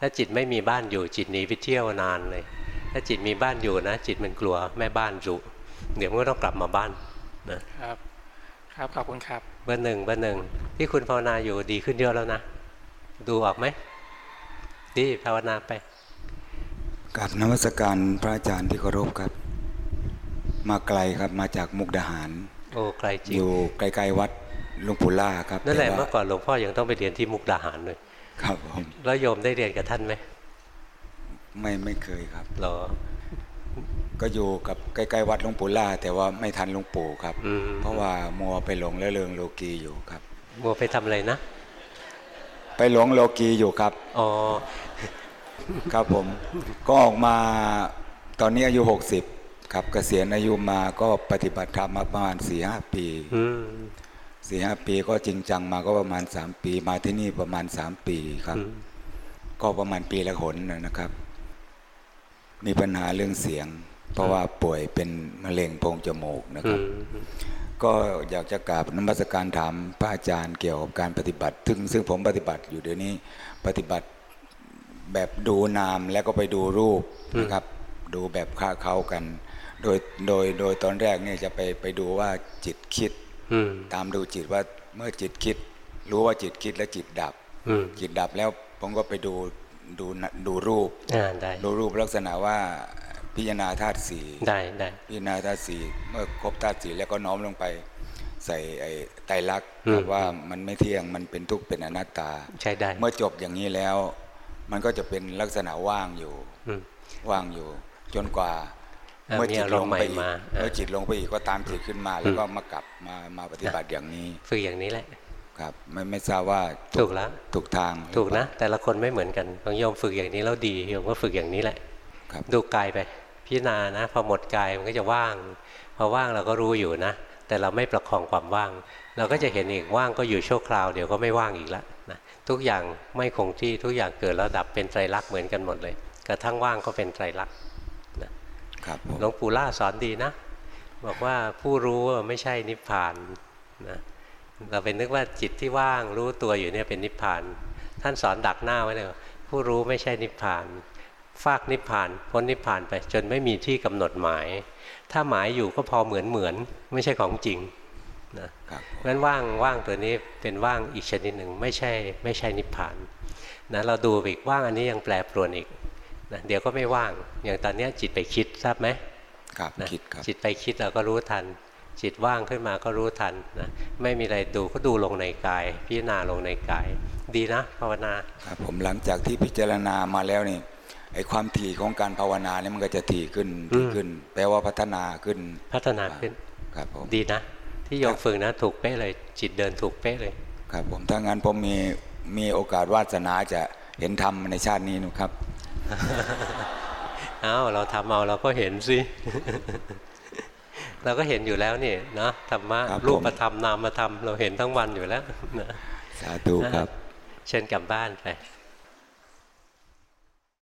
ถ้าจิตไม่มีบ้านอยู่จิตหนีไปเที่ยวนานเลย ถ้าจิตมีบ้านอยู่นะ จิตมันกลัวแม่บ้านรุเดี๋ยวมันก็ต้องกลับมาบ้านนะครับครับขอบคุณครับเบอร์หนึ่งเบอร์หนึ่งที่คุณภาวนาอยู่ดีขึ้นเยอะแล้วนะ ดูออกไหมดีภาวนาไป กับนวัตการพระอาจารย์ที่เคารพครับ มาไกลครับมาจากมุกดาหาร โอ้ไกลจริงอยู่ไกลๆวัดหลวงปู่ล่าครับนั่นแหละเมื่อก่อนหลวงพ่อยังต้องไปเรียนที่มุกดาหารเลยครับผมแล้วโยมได้เรียนกับท่านไหมไม่ไม่เคยครับหรอ ก็อยู่กับใกล้ๆวัดหลวงปู่ล่า แต่ว่าไม่ทันหลวงปู่ครับ เพราะว่ามัวไปหลงและเริงโลกีอยู่ครับ มัวไปทำอะไรนะ ไปหลงโลกีอยู่ครับ อ๋อ ครับผม ก็ออกมาตอนนี้อายุหกสิบครับเกษียณอายุมาก็ปฏิบัติธรรมมาประมาณสี่ห้าปีสี่ห้าปีก็จริงจังมาก็ประมาณสามปี มาที่นี่ประมาณสามปีครับ ก็ประมาณปีละหนนะครับ มีปัญหาเรื่องเสียง เพราะว่าป่วยเป็นมะเร็งโพรงจมูกนะครับก็อยากจะกราบนมัสการถามพระอาจารย์เกี่ยวกับการปฏิบัติ ซึ่งซึ่งผมปฏิบัติอยู่เดี๋ยวนี้ปฏิบัติ แบบดูนามแล้วก็ไปดูรูปนะครับ ดูแบบค่าเขากัน โดยโดยโดยตอนแรกเนี่ยจะไปไปดูว่าจิตคิดตามดูจิตว่าเมื่อจิตคิด รู้ว่าจิตคิดและจิตดับจิตดับแล้วผมก็ไปดูดูดูรูปดูรูปลักษณะว่าพิจารณาธาตุสี่ได้ได้พิจารณาธาตุสี่เมื่อครบธาตุสี่แล้วก็น้อมลงไปใส่ไอ้ไตรลักษณ์ว่ามันไม่เที่ยงมันเป็นทุกข์เป็นอนัตตาใช่ได้เมื่อจบอย่างนี้แล้ว มันก็จะเป็นลักษณะว่างอยู่ว่างอยู่ จนกว่า เมื่อจิตลงไปอีกเมื่อจิตลงไปอีกก็ตามจิตขึ้นมา แล้วก็มากลับมามาปฏิบัติอย่างนี้ฝึกอย่างนี้แหละ ครับ ไม่ไม่ทราบว่าถูกแล้วถูกทางถูกนะ แต่ละคนไม่เหมือนกันบางโยมฝึกอย่างนี้แล้วดีโยมก็ฝึกอย่างนี้แหละดูกายไป พิจารณานะ พอหมดกายมันก็จะว่าง พอว่างเราก็รู้อยู่นะ แต่เราไม่ประคองความว่าง เราก็จะเห็นอีกว่างก็อยู่ชั่วคราวเดี๋ยวก็ไม่ว่างอีกแล้วนะ ทุกอย่างไม่คงที่ทุกอย่างเกิดแล้วดับเป็นไตรลักษณ์เหมือนกันหมดเลย กระทั่งว่างก็เป็นไตรลักษณ์ครับหลวงปู่ล่าสอนดีนะ บอกว่าผู้รู้ไม่ใช่นิพพานนะเราเป็นนึกว่าจิตที่ว่างรู้ตัวอยู่เนี่ยเป็นนิพพาน ท่านสอนดักหน้าไว้เลยผู้รู้ไม่ใช่นิพพานฟากนิพพานพ้นนิพพานไปจนไม่มีที่กำหนดหมาย ถ้าหมายอยู่ก็พอเหมือนเหมือนไม่ใช่ของจริง นะเพราะฉะนั้นว่างว่างตัวนี้เป็นว่างอีกชนิดหนึ่งไม่ใช่ไม่ใช่นิพพานนะเราดูอีกว่างอันนี้ยังแปรปรวนอีกนะเดี๋ยวก็ไม่ว่างอย่างตอนนี้จิตไปคิดทราบไหมครับนะคิดครับจิตไปคิดเราก็รู้ทัน จิตว่างขึ้นมาก็รู้ทันนะไม่มีอะไรดูก็ดูลงในกาย พิจารณาลงในกาย ดีนะ ภาวนาครับผมหลังจากที่พิจารณามาแล้วนี่ไอความถี่ของการภาวนาเนี่ยมันก็จะถี่ขึ้นถี่ขึ้น แปลว่าพัฒนาขึ้นพัฒนาขึ้นครับผมดีนะ ที่โยมฝึกนะถูกเป๊ะเลย จิตเดินถูกเป๊ะเลย ครับ ผมถ้างั้นผมมีมีโอกาสวาสนาจะเห็นธรรมในชาตินี้นะครับเอาเราทำเอาเราก็เห็นสิเราก็เห็นอยู่แล้วนี่นะธรรมะรูปธรรมนามธรรมเราเห็นทั้งวันอยู่แล้วสาธุครับ เชิญกลับบ้านไป